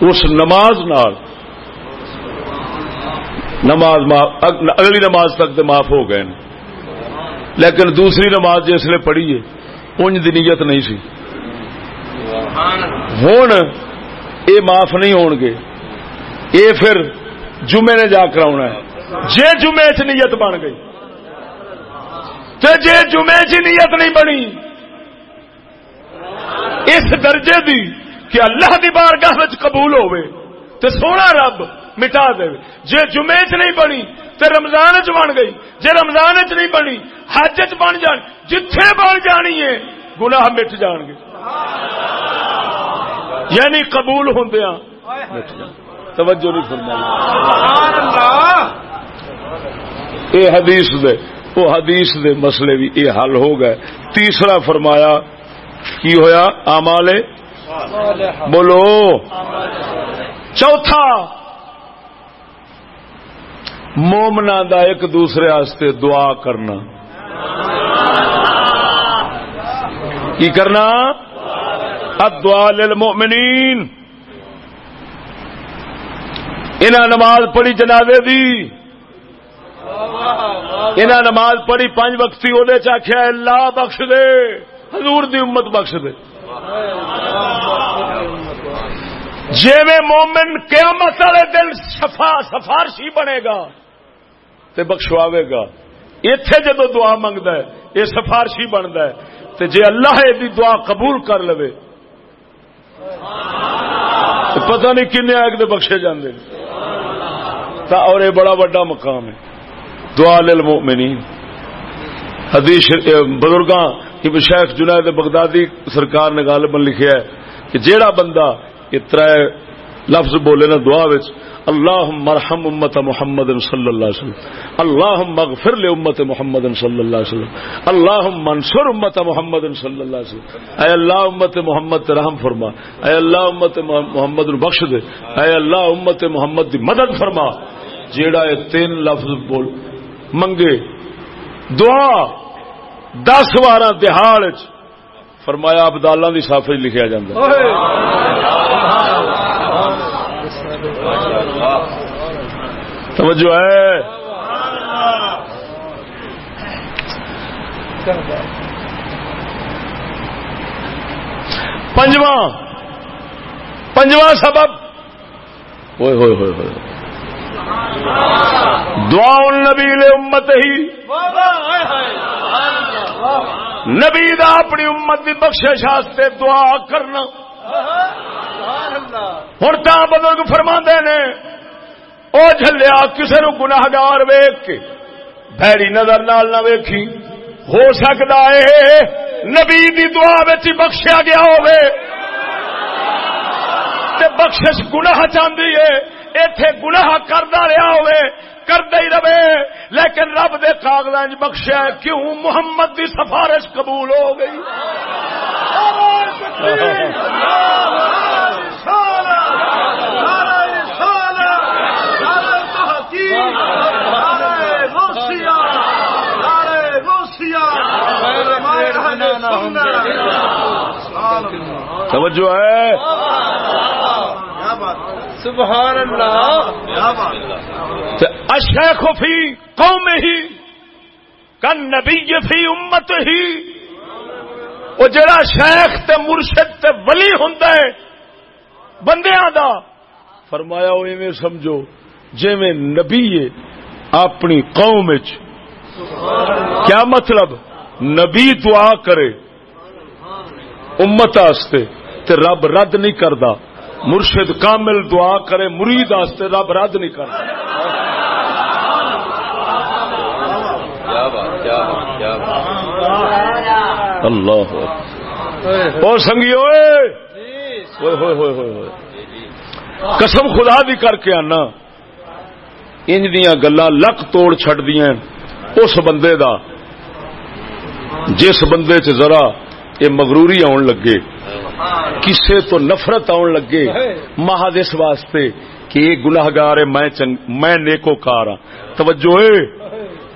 اس نماز نال نماز اگلی نماز تک تو معاف ہو گئے لیکن دوسری نماز جسے پڑھی ہے انج دی نیت نہیں سی۔ ہوں یہ معاف نہیں ہون گے۔ یہ پھر جمعے نے جا کرا جے جمعے چ نیت بن گئی۔ تے جے جمعے چ نیت نہیں بنی۔ اس درجے دی کہ اللہ دی بارگاہ قبول ہوئے تے سونا رب مٹا دے۔ جے جمعے چ نہیں بنی تے رمضان چ بن گئی جے رمضان چ نہیں بنی حج چ بن جان جتھے بن جانی ہے گناہ مٹ جان گے۔ یعنی قبول ہوں توجہ نہیں فرمائی۔ یہ حدیث دے وہ حدیث دے مسئلے بھی یہ حل ہو گئے۔ تیسرا فرمایا کی ہویا؟ آمالے۔ بولو۔ چوتھا مومنا دا ایک دوسرے آستے دعا کرنا۔ کی کرنا؟ الدعاء للمؤمنین۔ انہاں نماز پڑھی جنازے دی۔ انہاں نماز پڑھی پانچ وقتی وہ آخیا اللہ بخش دے، حضور دی امت بخش دے۔ جی میں مومن قیامت والے دن سفا سفارشی بنے گا تے بخشواوے گا۔ اتے جدو دعا منگتا ہے یہ سفارشی بنتا ہے۔ تے جے اللہ دی دعا قبول کر لے پتہ نہیں کن آگ دے بخشے جاندے تا اور یہ بڑا بڑا مقام ہے۔ دعا للمؤمنین۔ حدیث بزرگاں ابن شیخ جنید بغدادی سرکار نے غالباً لکھیا ہے کہ جیڑا بندہ یہ تر لفظ بولے نا دعا وچ اللہ مرحم امت محمد صلی اللہ علیہ وسلم اللہ مغفر لے امت محمد صلی اللہ علیہ وسلم اللہ منصور امت محمد صلی اللہ علیہ وسلم۔ اے اللہ امت محمد رحم فرما، اے اللہ امت محمد بخش دے، اے اللہ امت محمد دی مدد فرما۔ جیڑا یہ تین لفظ بول، منگے دعا دس بارہ دہاڑ فرمایا ابدالا کی صاف لکھا جا توجہ ہے۔ پنجواں پنجواں سبب۔ ہوئے ہوئے ہوئے۔ ہوئے دعا نبی امت ہی۔ نبی دا اپنی امت کی بخش دعا کرنا۔ ہوں تا بزرگ فرما نے، او جلیا کسی نو گناگار ویخ کے بھڑی نظر نال نہ ویکھی۔ ہو سکتا ہے نبی دی دعا بخشیا گیا ہوے تے بخشش گناہ چاہتی ہے اتے گناہ کردا رہا ہوے کردا ہی رہے۔ لیکن رب دے کاغذ بخشیا کیوں؟ محمد دی سفارش قبول ہو گئی۔ توجہ ہے۔ سبحان اللہ۔ اشیخ فی قوم ہی کن نبی فی امت ہی وہ جڑا شیخ تے مرشد تے ولی ہوں بندیاں دا۔ فرمایا وہ ایویں سمجھو جی میں نبی اپنی قوم کیا مطلب؟ نبی دعا کرے امت آستے تے رب رد نہیں کردا۔ مرشد کامل دعا کرے، مرید آستے رب رد نہیں کردا۔ اللہ سنگیو ہوئے ہوئے ہوئے قسم خدا دی کر کے آنا۔ انج دیا گلا لک توڑ چڈ دیا اس بندے دا۔ جس بندے چ ذرا یہ مغروری آن لگے۔ کسے تو نفرت آن لگے۔ مہاد اس واسطے کہ یہ گناہگار ہے، میں چنگ میں نیکو کار ہاں۔ توجہ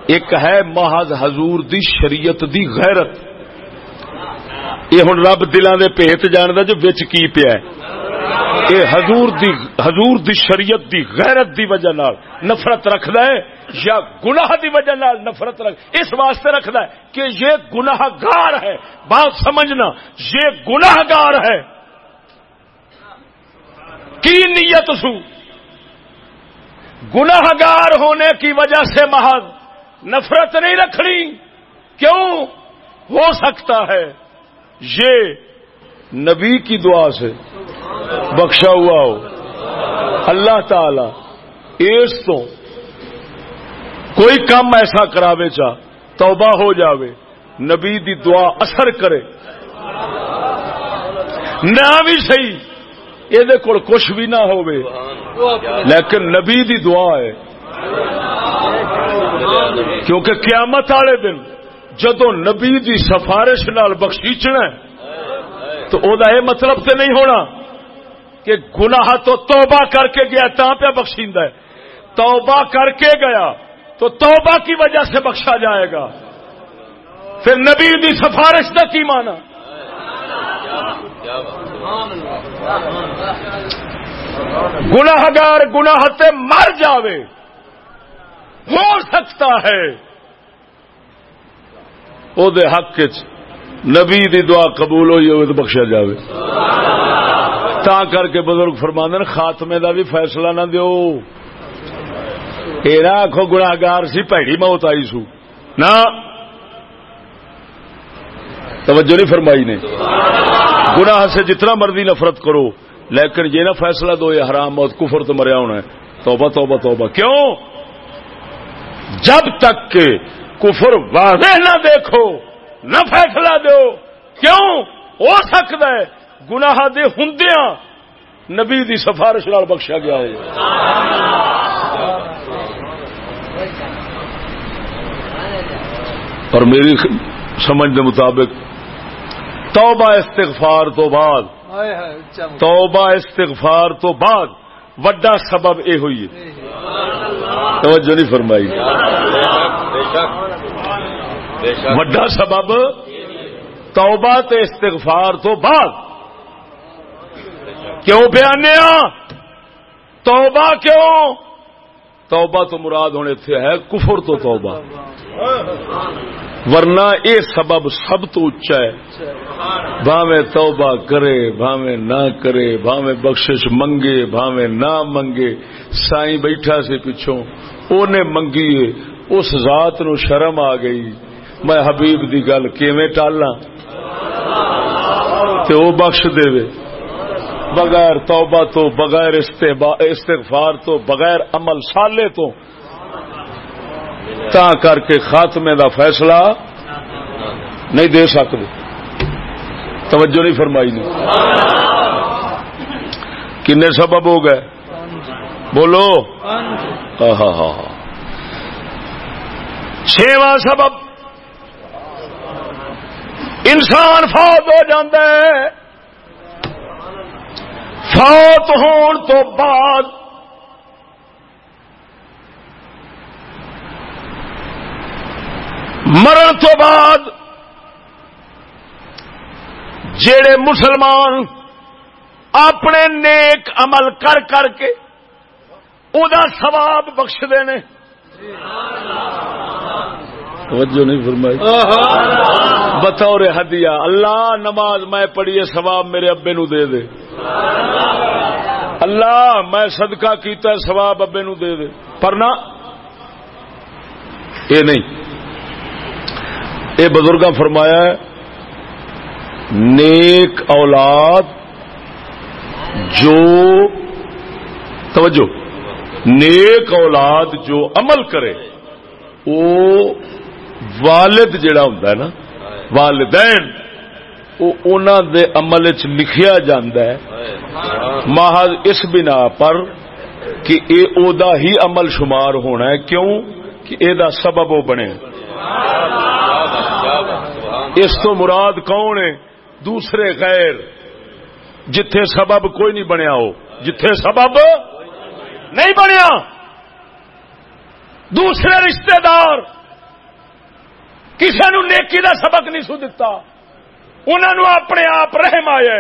ایک ہے محض حضور دی شریعت دی غیرت۔ یہ ہوں رب دلان دے پیت جاندا جو وچ کی پیا ہے یہ حضور دی حضور دی شریعت دی غیرت دی وجہ نال نفرت رکھدا ہے یا گناہ دی وجہ نال نفرت رکھ اس واسطے رکھدا ہے کہ یہ گناہ گار ہے بات سمجھنا یہ گناہ گار ہے کی نیت سو گناہ گار ہونے کی وجہ سے محض نفرت نہیں رکھنی کیوں ہو سکتا ہے یہ نبی کی دعا سے بخشا ہوا ہو۔ اللہ تعالی اس تو کوئی کام ایسا کراوے چاہ توبہ ہو جاوے، نبی دی دعا اثر کرے۔ نہ بھی صحیح یہ کچھ بھی نہ ہو لیکن نبی دی دعا ہے۔ کیونکہ قیامت والے دن جدو نبی دی سفارش نال بخشیچنا تو او دا یہ مطلب تے نہیں ہونا کہ گناہ تو توبہ کر کے گیا تا پہ بخشیندہ ہے۔ توبہ کر کے گیا، تو توبہ کی وجہ سے بخشا جائے گا۔ پھر نبی دی سفارش کا کی مانا گناہ گار گناہ تے مر جاوے، ہو سکتا ہے۔ او دے حق نبی دی دعا قبول ہوئی ہوئے تو بخشا جاوے تا کر کے بزرگ فرماندن خاتمے دا بھی فیصلہ نہ دیو اے نہ آخو گناگار سی پیڑی موت آئی سو نہ توجہ نہیں فرمائی نے گناہ سے جتنا مرضی نفرت کرو لیکن یہ نہ فیصلہ دو یہ حرام موت کفر تو مریا ہونا ہے توبہ توبہ توبہ کیوں جب تک کہ کفر واضح نہ دیکھو نہ فیصلہ دو کیوں؟ ہو سکتا ہے گناہ دے ہندیا نبی دی سفارش لال بخشا گیا ہو اور میری سمجھ کے مطابق توبہ استغفار تو بعد توبہ استغفار تو بعد وڈا سبب یہ ہوئی ہے۔ توجہ نہیں فرمائی۔ وڈا سبب توبہ تے استغفار تو بعد۔ کیوں بیانے ہاں؟ توبہ کیوں؟ توبہ تو مراد ہونے تھے ہے کفر تو توبہ۔ ورنہ اے سبب سب تو اچا ہے۔ بھاوے توبہ کرے بھاوے نہ کرے بھاوے بخشش منگے بھاوے نہ منگے۔ سائیں بیٹھا سے پچھوں، اونے منگی اس ذات نو شرم آ گئی۔ میں حبیب دی گل کیویں ٹالا تے او بخش دے وے۔ بغیر توبہ تو، بغیر استغفار تو، بغیر عمل سالے تو۔ تا کر کے خاتمے دا فیصلہ نہیں دے سکتے۔ توجہ نہیں فرمائی نہیں کن سبب ہو گئے؟ بولو۔ ہاں ہاں ہاں چھواں سبب۔ انسان فوت ہو جاتا ہے فوت ہون تو بعد مرن تو بعد جڑے مسلمان اپنے نیک عمل کر کر کے ادا سواب بخشتے ہیں توجہ نہیں فرمائی۔ بطور ہدیہ، اللہ نماز میں پڑھیے سواب میرے ابے نو دے دے۔ اللہ میں صدقہ کیتا ہے سواب ابے نو دے دے۔ پر نہ یہ نہیں۔ یہ بزرگ فرمایا ہے، نیک اولاد جو، توجہ، نیک اولاد جو عمل کرے، وہ والد جڑا ہوں نا، والدین دے عمل چ لکھیا جاندہ ہے۔ محض اس بنا پر کہ اے او دا ہی عمل شمار ہونا ہے، کیوں؟ کہ اے دا سبب وہ بنے۔ اس تو مراد کون ہے؟ دوسرے غیر، جتھے سبب کوئی نہیں بنیا ہو۔ جتھے سبب نہیں بنیا۔ دوسرے رشتہ دار کسی نو نیکی دا سبق نہیں سو دتا۔ انہوں اپنے آپ رحم آیا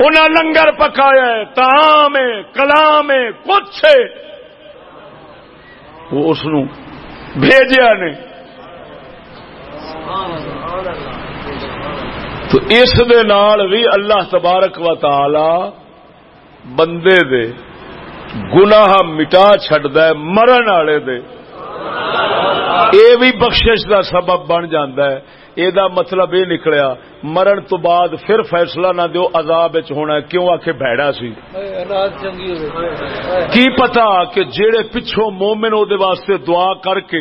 انہیں لنگر پکایا تام کلام کچھ وہ اس بھیجیا نے۔ تو اس دے نال بھی اللہ تبارک و تعالی بندے دے گناہ مٹا چڈ مرن والے دے۔ اے بھی بخشش دا سبب بن جاندہ ہے۔ اے دا مطلب یہ نکلیا مرن تو بعد پھر فیصلہ نہ دیو عذاب ہونا ہے۔ کیوں آ کے بہڑا سی کی پتا کہ جیڑے پچھوں مومن او دے واسطے دعا کر کے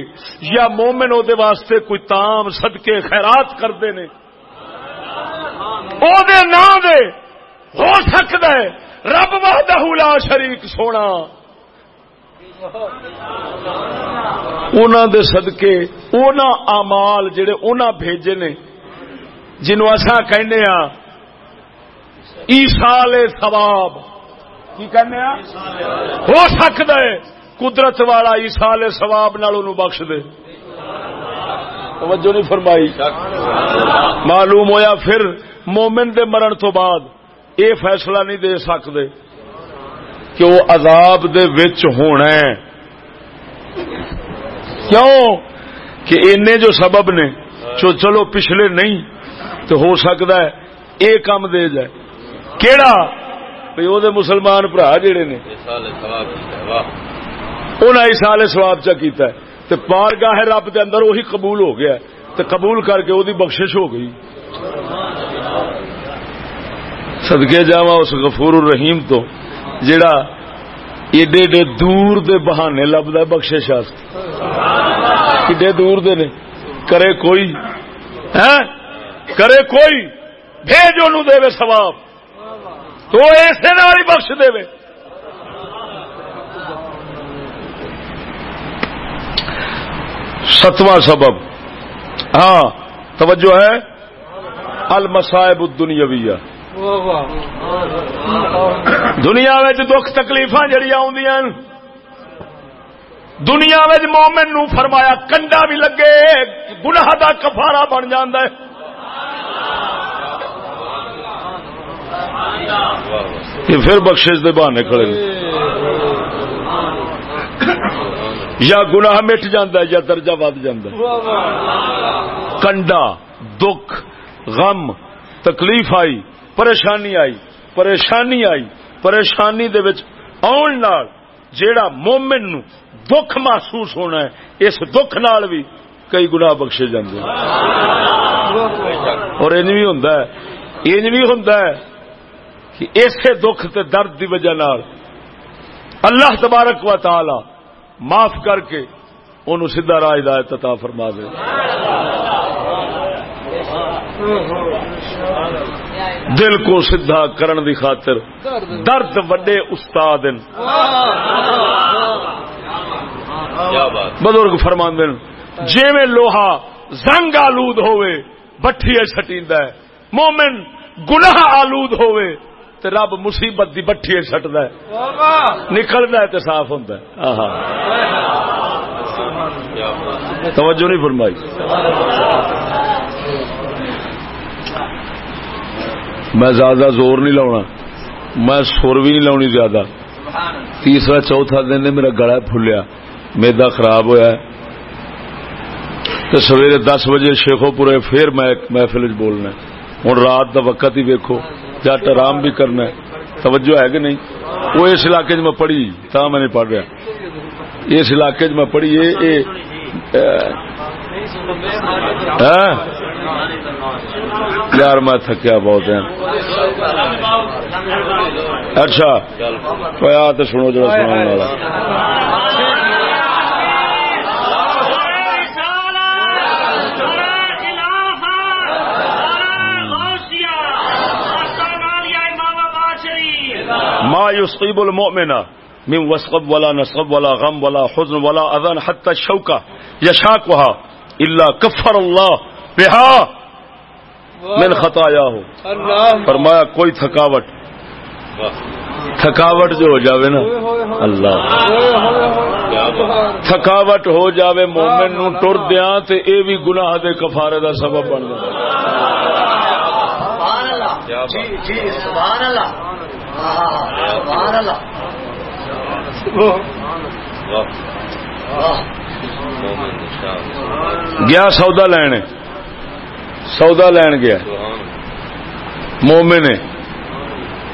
یا مومن او دے واسطے کوئی تام صدقے خیرات کرتے نے او دے نا دے ہو سکتا ہے۔ رب وحدہ لا شریک سونا۔ دے صدقے اونا امال جڑے اونا بھیجے نے جنو اصا کہنے ہاں ایسال ثواب کی کہنے ہاں ہو سکتا ہے قدرت والا ایسال ثواب نال بخش دے۔ توجہ نہیں فرمائی۔ معلوم ہویا پھر مومن دے مرن تو بعد اے فیصلہ نہیں دے سکتے۔ کہ وہ عذاب دے وچ ہونا ہے۔ کیوں؟ کہ انے جو سبب نے جو چلو پچھلے نہیں تو ہو سکتا ہے اے کام دے جائے۔ کیڑا؟ بھائی وہ مسلمان برا جڑے نے۔ انہیں اس سال سواب چا کیتا ہے۔ تو پار گاہ رب دے اندر وہی قبول ہو گیا تو قبول کر کے وہ بخشش ہو گئی۔ سدکے جاوا اس غفور الرحیم تو۔ جڑا ایڈے ایڈے دور دے بہانے لبدا بخشش ایڈے دور دے نے۔ کرے کوئی۔ ہے کرے کوئی۔ بھیج ان دے سواب تو ایسے نال ہی بخش دے ستواں سبب۔ ہاں توجہ ہے۔ المصائب الدنیاویہ۔ دنیا دکھ تکلیف جڑی دنیا مومن نو فرمایا، کنڈا بھی لگے، گناہ دا کفارا بن جاندہ ہے۔ یہ پھر بخشش دے بہانے کھڑے یا گناہ مٹ جاندہ ہے یا درجہ ود جاندہ ہے۔ کنڈا، دکھ، غم، تکلیف آئی۔ پریشانی آئی پریشانی آئی، پریشانی دے وچ آن نال جیڑا مومن نو دکھ محسوس ہونا ہے، اس دکھ نال بھی کئی گناہ بخشے جاندے ہیں۔ اور انج بھی ہوندا ہے، انج بھی ہوندا ہے کہ ایسے دکھ تے درد دی وجہ نال اللہ تبارک و تعالی معاف کر کے انہوں سیدھا راہ ہدایت عطا فرما دے۔ دل کو سدھا کرن دی خاطر درد وڈے استاد بزرگ فرمان دن جی میں لوہا زنگ آلود ہوئے بٹھی سٹیند ہے۔ مومن گناہ آلود ہوئے تے رب مصیبت دی بٹھی سٹ ہے۔ نکلتا ہے تو صاف ہے۔ توجہ نہیں فرمائی۔ میں زیادہ زور نہیں لاؤنا۔ میں سر بھی نہیں لاؤنی زیادہ۔ تیسرا، چوتھا دن میرا گلا پھولیا۔ میدا خراب ہوا تو سویرے دس بجے شیخو پورے پھر میں محفل بولنا ہوں رات کا وقت ہی ویکو جٹ آرام بھی کرنا توجہ ہے کہ نہیں؟ وہ اس علاقے میں پڑھی تا میں نے پڑھ رہا۔ اس علاقے میں پڑھی ہاں؟ ہاں؟ یار میں تھکیا بہت اچھا آ تو سنو جڑا سنا والا۔ ما يصيب المؤمن من وسقب ولا نصب ولا غم ولا حزن ولا اذن حتى الشوكه يشاقها الا كفر الله بها من خطاياه اللہ. فرمایا کوئی تھکاوٹ۔ تھکاوٹ جو ہو جاوے نا اللہ۔ تھکاوٹ ہو جاوے مومن نو ٹر دیاں تے اے بھی گناہ دے کفارے دا سبب بن جائے سبحان اللہ گیا سودا لین۔ سودا لین گیا۔ مومن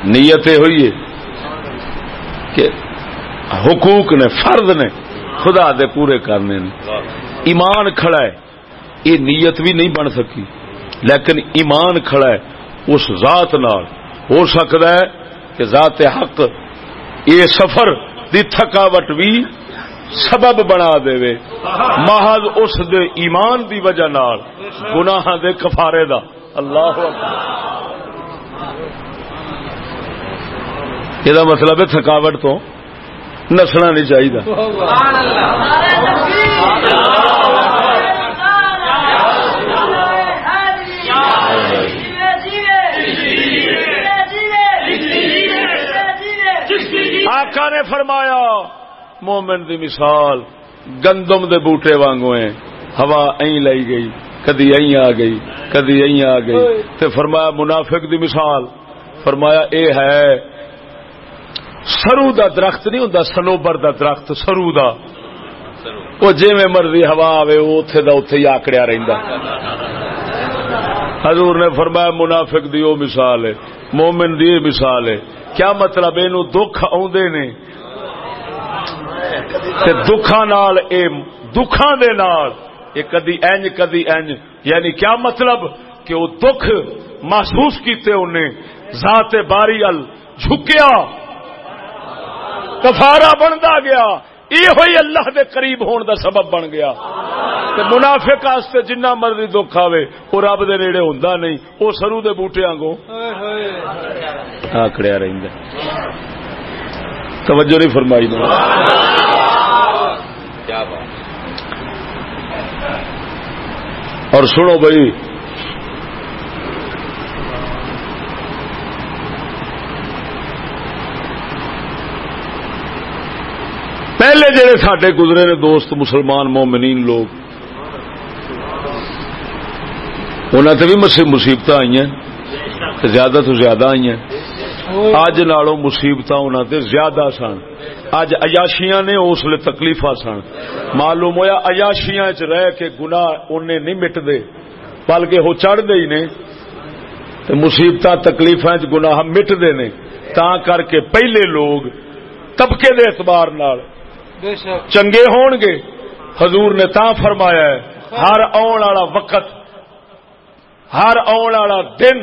نیت یہ ہوئی ہے کہ حقوق نے، فرد نے، خدا دے پورے کرنے نے۔ ایمان کھڑا ہے۔ یہ نیت بھی نہیں بن سکی۔ لیکن ایمان کھڑا ہے اس ذات نال۔ ہو سکتا ہے کہ ذات حق، یہ سفر دی تھکاوٹ بھی سبب بنا دے۔ وے محض اس دے ایمان دی وجہ نال۔ گناہ دے کفارے دا۔ اللہ یہ مطلب ہے تھکاوٹ تو نسنا نہیں چاہیے۔ آقا نے فرمایا مومن دی مثال، گندم دے بوٹے وانگو ہیں، ہوا این لائی گئی، کدی این آ گئی، کدی این آ گئی۔ تے فرمایا منافق دی مثال، فرمایا اے ہے، سرو دا درخت نہیں ہوں سنوبر دا درخت، سرو دا۔ وہ جی میں مرضی ہوا آوے، وہ اتے دا اتے ہی آکڑیا رہندا۔ حضور نے فرمایا منافق دی وہ مثال ہے، مومن دی مثال ہے۔ کیا مطلب یہ دکھ آدھے نے؟ تے دکھاں نال اے دکھاں دے نال اے کدی انج کدی انج یعنی کیا مطلب کہ وہ دکھ محسوس کیتے انہیں ذات باری ال جھکیا کفارا بنتا گیا یہ ہوئی اللہ دے قریب ہون دا سبب بن گیا۔ تے منافق واسطے جنہ مرضی دکھ آوے وہ رب دے نیڑے ہوندا نہیں وہ سرو دے بوٹے آنگو آکڑیا رہندا۔ توجہ نہیں فرمائی نے۔ اور سنو بھائی۔ پہلے جڑے ساڈے گزرے نے دوست مسلمان مومنین لوگ انہوں تے بھی مصیبت آئی ہیں زیادہ تو زیادہ آئی ہیں اج نالوں مصیبت انہوں تے زیادہ سن۔ اج عیاشیاں نے اس لیے تکلیفا سن۔ معلوم ہویا عیاشیاں چ رہ کے گناہ انہیں نہیں مٹتے بلکہ وہ چڑھتے ہی نے۔ مصیبت تکلیفاں چ گناہ مٹتے نے۔ تا کر کے پہلے لوگ طبقے دے اعتبار نال چنگے ہون گے۔ حضور نے تا فرمایا ہے ہر آن والا وقت ہر آن والا دن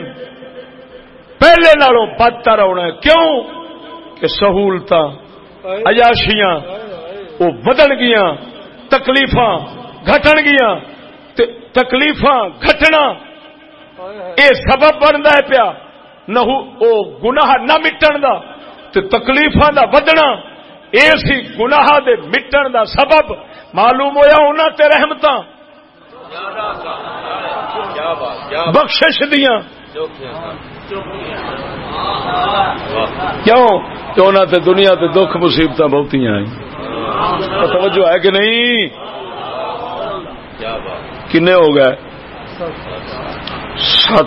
پہلے نالوں بدتر آنا ہے۔ کیوں؟ کہ سہولت عیاشیاں وہ بدن گیا تکلیف گھٹن گیا تکلیف گھٹنا۔ یہ سبب بنتا ہے پیا۔ نہ او گناہ نہ مٹن دا۔ تے تکلیفاں دا ودنا اے سی گناہ دے مٹن دا سبب۔ معلوم ہویا انہاں تے رحمتاں۔ بخشش دیاں۔ کیوں؟ کہ انہاں تے دنیا تے دکھ مصیبتاں بہتیاں آئیں توجہ ہے کہ نہیں؟ کنے ہو گئے؟ سات۔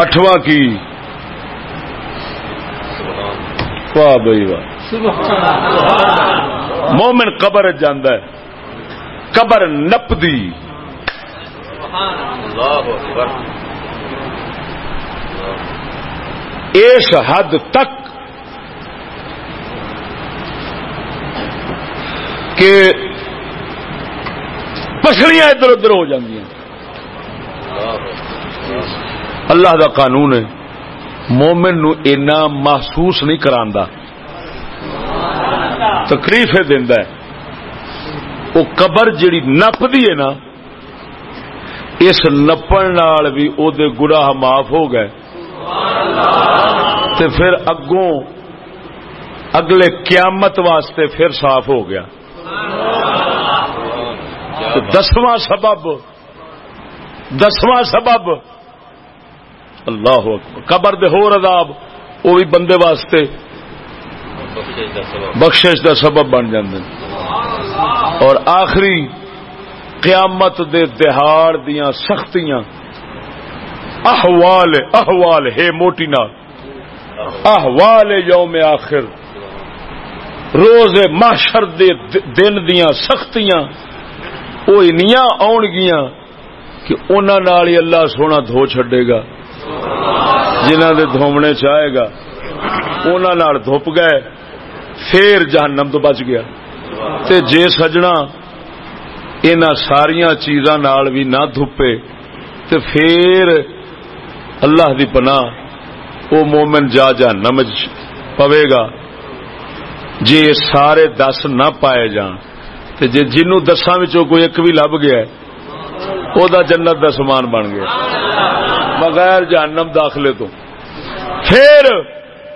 اٹھواں کی؟ واہ بھائی، واہ۔ مومن قبر جانا ہے۔ قبر نپدی۔ اس حد تک کہ پسلیاں ادھر ادھر ہو جاندیاں۔ اللہ دا قانون ہے۔ مومن نو اینا محسوس نہیں کراندا تکلیف دیندا ہے۔ وہ قبر جڑی نپدی ہے نا، اس نپن بھی او دے گناہ معاف ہو گئے۔ تے پھر اگوں اگلے قیامت واسطے پھر صاف ہو گیا۔ دسواں سبب دسواں سبب، اللہ قبر دے ہور عذاب وہ بھی بندے واسطے بخشش دا سبب بن جاندے اور آخری قیامت دے دہاڑ دیاں سختیاں احوال احوال، ہے موٹی نال. احوال یوم آخر. روز محشر دے دن دیاں سختیاں وہ انیاں آن گیاں کہ انہاں نال ہی اللہ سونا دھو چھڈے گا، جنہاں دے دھومنے چاہے گا، انہاں نال گئے، پھر جہنم تو بچ گیا۔ تے جے سجنا ان ساریا چیزاں نال بھی نہ دھوپے، تے پھر اللہ دی پناہ وہ مومن جا جہنم پوے گا۔ جے سارے دس نہ پائے جان، تے جے جنوں دساں وچوں کوئی ایک بھی لب گیا او دا جنت دا سامان بن گیا۔ بغیر جہنم داخلے تو۔ پھر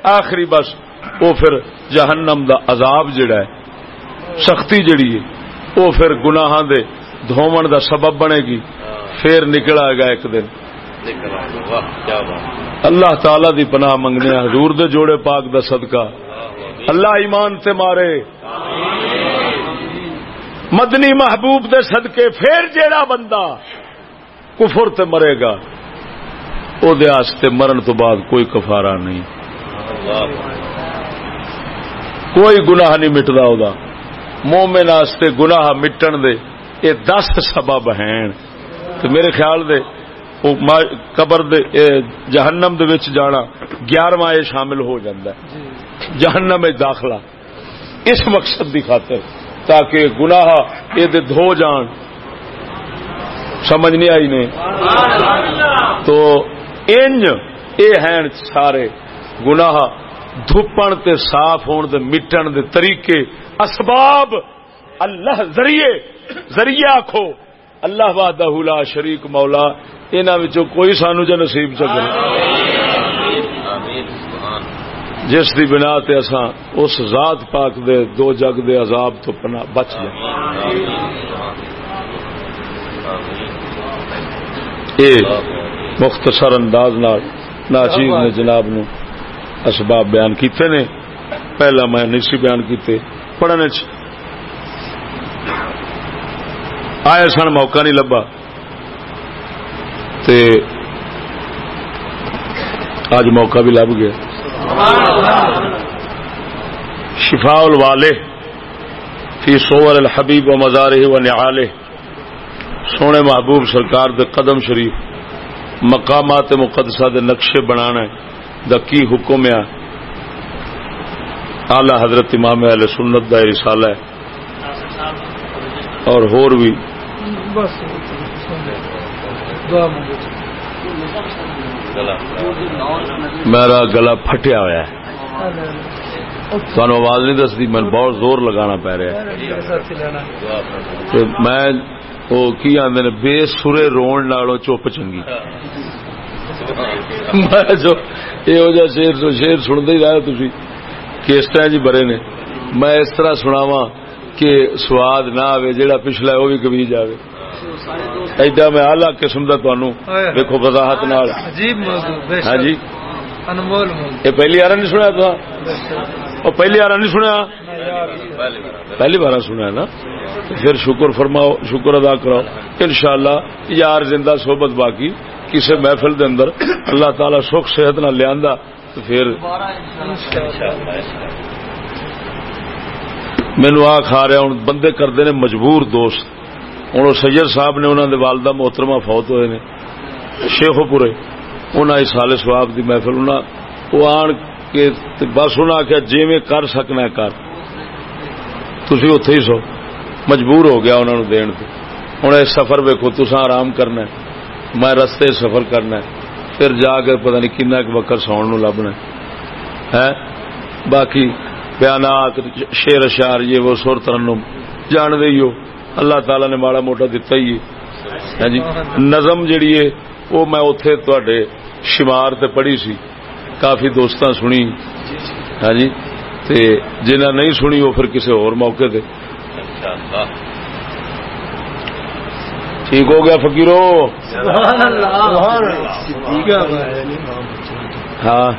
آخری بس وہ پھر جہنم دا عذاب جڑا ہے۔ سختی جڑی ہے۔ وہ پھر گناہ دے دھومن دا سبب بنے گی۔ پھر نکل آئے گا ایک دن۔ اللہ تعالی دی پناہ منگنے حضور دے جوڑے پاک دا صدقہ۔ اللہ ایمان تے مارے۔ مدنی محبوب دے صدقے، پھر جیڑا بندہ کفر تے مرے گا، او دے آستے مرن تو بعد کوئی کفارہ نہیں۔ کوئی گناہ نہیں مٹدا او دا۔ مومن واسطے گناہ مٹن دے یہ دس سبب ہیں۔ تو میرے خیال دے قبر جہنم دے وچ جانا گیارہواں یہ شامل ہو جاتا ہے۔ جہنم میں داخلہ۔ اس مقصد دی خاطر تاکہ گناہ یہ دھو جان۔ سمجھ نہیں آئی نے؟ تو انج اے ہیں سارے گناہ دھپن تے صاف ہون دے مٹن دے طریقے اسباب اللہ ذریعے ذریعے آخو اللہ وحدہ لا شریک مولا، انہاں وچوں کوئی سانو جو نصیب چکے جس دی بنا تے اساں اس ذات پاک دے دو جگ دے عذاب تو پناہ بچ جائیں اے مختصر انداز نال ناچیز نے جناب نو اسباب بیان کیتے نے۔ پہلا میں نہیں سی بیان کیتے، پڑھنے چ آئے سن، موقع نہیں لبا تے اج موقع بھی لب گیا۔ شفاء الوالے فی سور الحبیب و مزارہ و نعالہ سونے محبوب سرکار دے قدم شریف، مقامات مقدسہ دے نقشے بنانا دا کی حکم ہے۔ اعلی حضرت امام اہل سنت دا رسالہ ہے۔ اور ہور بھی میرا گلا پھٹیا ہوا ہے. آواز نہیں دستی، میں بہت زور لگانا پی رہا میں، وہ کی آدھے بے سورے رون نالوں چپ چنگی. میں جو شیر شیر سنتے ہی رہے تھی کیسٹ جی بڑے نے۔ میں اس طرح سناوا کہ سواد نہ آئے جہاں پچھلا وہ بھی کبھی جائے ایڈا میں آلہ قسم کا تمہوں دیکھو وضاحت ہاں جی۔ یہ پہلی بار نہیں سنیا تو پہلی بار نہیں سنیا؟ پہلی بار سنیا نا۔ پھر شکر فرماؤ شکر ادا کراؤ۔ انشاءاللہ یار زندہ صحبت باقی کسی محفل دے اندر اللہ تعالی سکھ صحت نہ لیا تو پھر مینو آ کھا رہا ہوں بندے کرتے ہیں مجبور دوست۔ ہوں سید صاحب نے انہوں نے والدہ محترمہ فوت ہوئے نے شیخ پورے انہوں نے سال سواب کی محفل انہوں وہ آن کے بس انہیں آخیا جی میں کر سکنا کر۔ تھی اتے ہی سو۔ مجبور ہو گیا انہوں نے دین سے ہوں اس سفر ویکو تسا آرام کرنا میں رستے سفر کرنا پھر جا کے پتہ نہیں کن وقت ساؤن نو لبنا ہے۔ باقی بیانات شیر اشار یہ وہ سر ترنم جان دے ہو۔ اللہ تعالی نے ماڑا موٹا دتا ہی ہے۔ ہاں جی؟ نظم جیڑی ہے، وہ میں اتے تے شمار تے پڑھی سی۔ کافی دوست سنی۔ ہاں جی؟ تے جنہ نہیں سنی، وہ پھر کسی اور موقع تے۔ ٹھیک ہو گیا فکیرو ہاں۔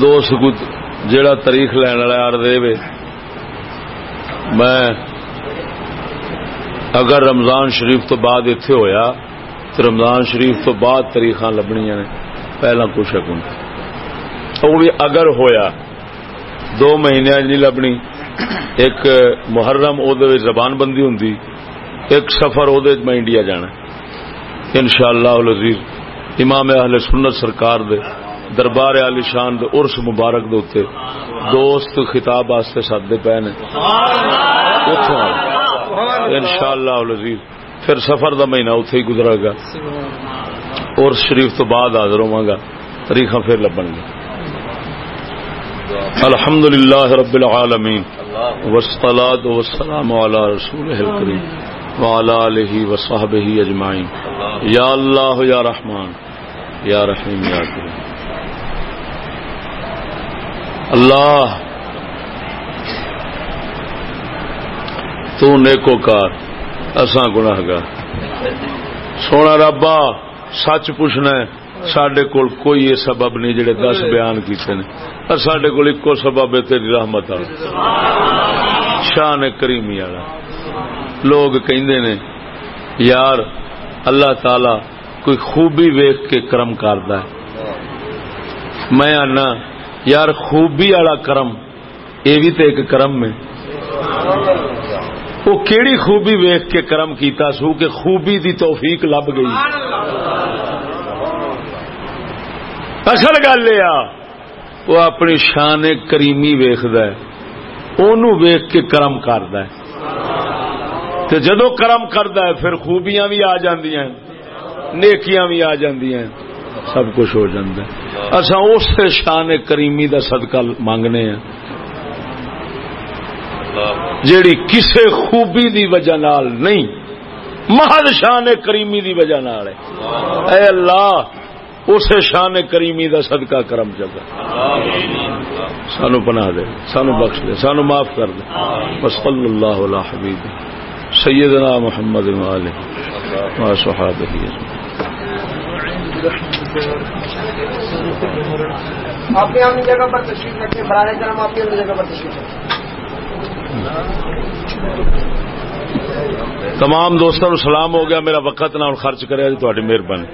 دوست کو جیڑا تاریخ لین والا آر دے میں اگر رمضان شریف تو بعد اتے ہویا، تو رمضان شریف تو بعد تاریخ لبنیا نے۔ پہلا کچھ کن وہ بھی اگر ہویا، دو مہینے نہیں لبنی۔ ایک محرم او زبان بندی ہوں ایک سفر وہ میں انڈیا جانا۔ ان شاء اللہ امام اہل سنت سرکار دے دربار علی شان دے عرس مبارک دے اتے دوست خطاب واسطے سدے پے نے۔ ان شاء اللہ پھر سفر دا مہینہ اتے ہی گزرے گا۔ عرس شریف تو بعد حاضر ہوا گا تاریخ پھر لبن گے۔ الحمد للہ رب العالمین وسلاد وسلام علی رسول کریم وعلى آله وصحبه اجمعین یا اللہ یا رحمان یا رحیم یا کریم اللہ تو نیکو کار اساں گناہ گار سونا ربا سچ پوچھنا ہے سڈے کول کوئی یہ سبب نہیں جڑے دس بیان کیتے ہیں سڈے کول ایک سبب ہے تیری رحمت والا۔ شان کریمی والا۔ لوگ کہندے نے، یار، اللہ تعالی کوئی خوبی ویخ کے کرم کرتا ہے۔ میں آنا، یار، خوبی والا کرم، یہ بھی تو ایک کرم ہے۔ وہ کیڑی خوبی ویخ کے کرم کیتا سو کہ خوبی دی توفیق لب گئی۔ اصل گل یہ وہ اپنی شان کریمی ویخد ویخ کے کرم کرد جدو کرم کرد پھر خوبیاں بھی آ جی نیکیاں بھی آ جی سب کچھ ہو جاتا ہے۔ اصا اس شان کریمی دا صدقہ مانگنے ہیں، جیڑی کسے خوبی دی وجہ نال نہیں، محض شان کریمی دی وجہ نال ہے۔ اے اللہ اس شان کریمی دا صدقہ کرم جگہ۔ سانو پناہ دے سانو بخش دے سانو معاف کر دے۔ وصل اللہ علیہ حبیب۔ سیدنا محمد علیہ آپ اپنی جگہ پر تشریف براہ کرم آپ کی اپنی جگہ پر تشریف تمام دوستوں سلام ہو گیا میرا وقت نہ خرچ کرے تاری مہربانی۔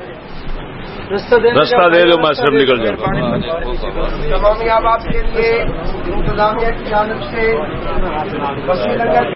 رستہ دے دو میں صرف نکل جاؤں تمام آپ کے لیے انتظامیہ کی جانب سے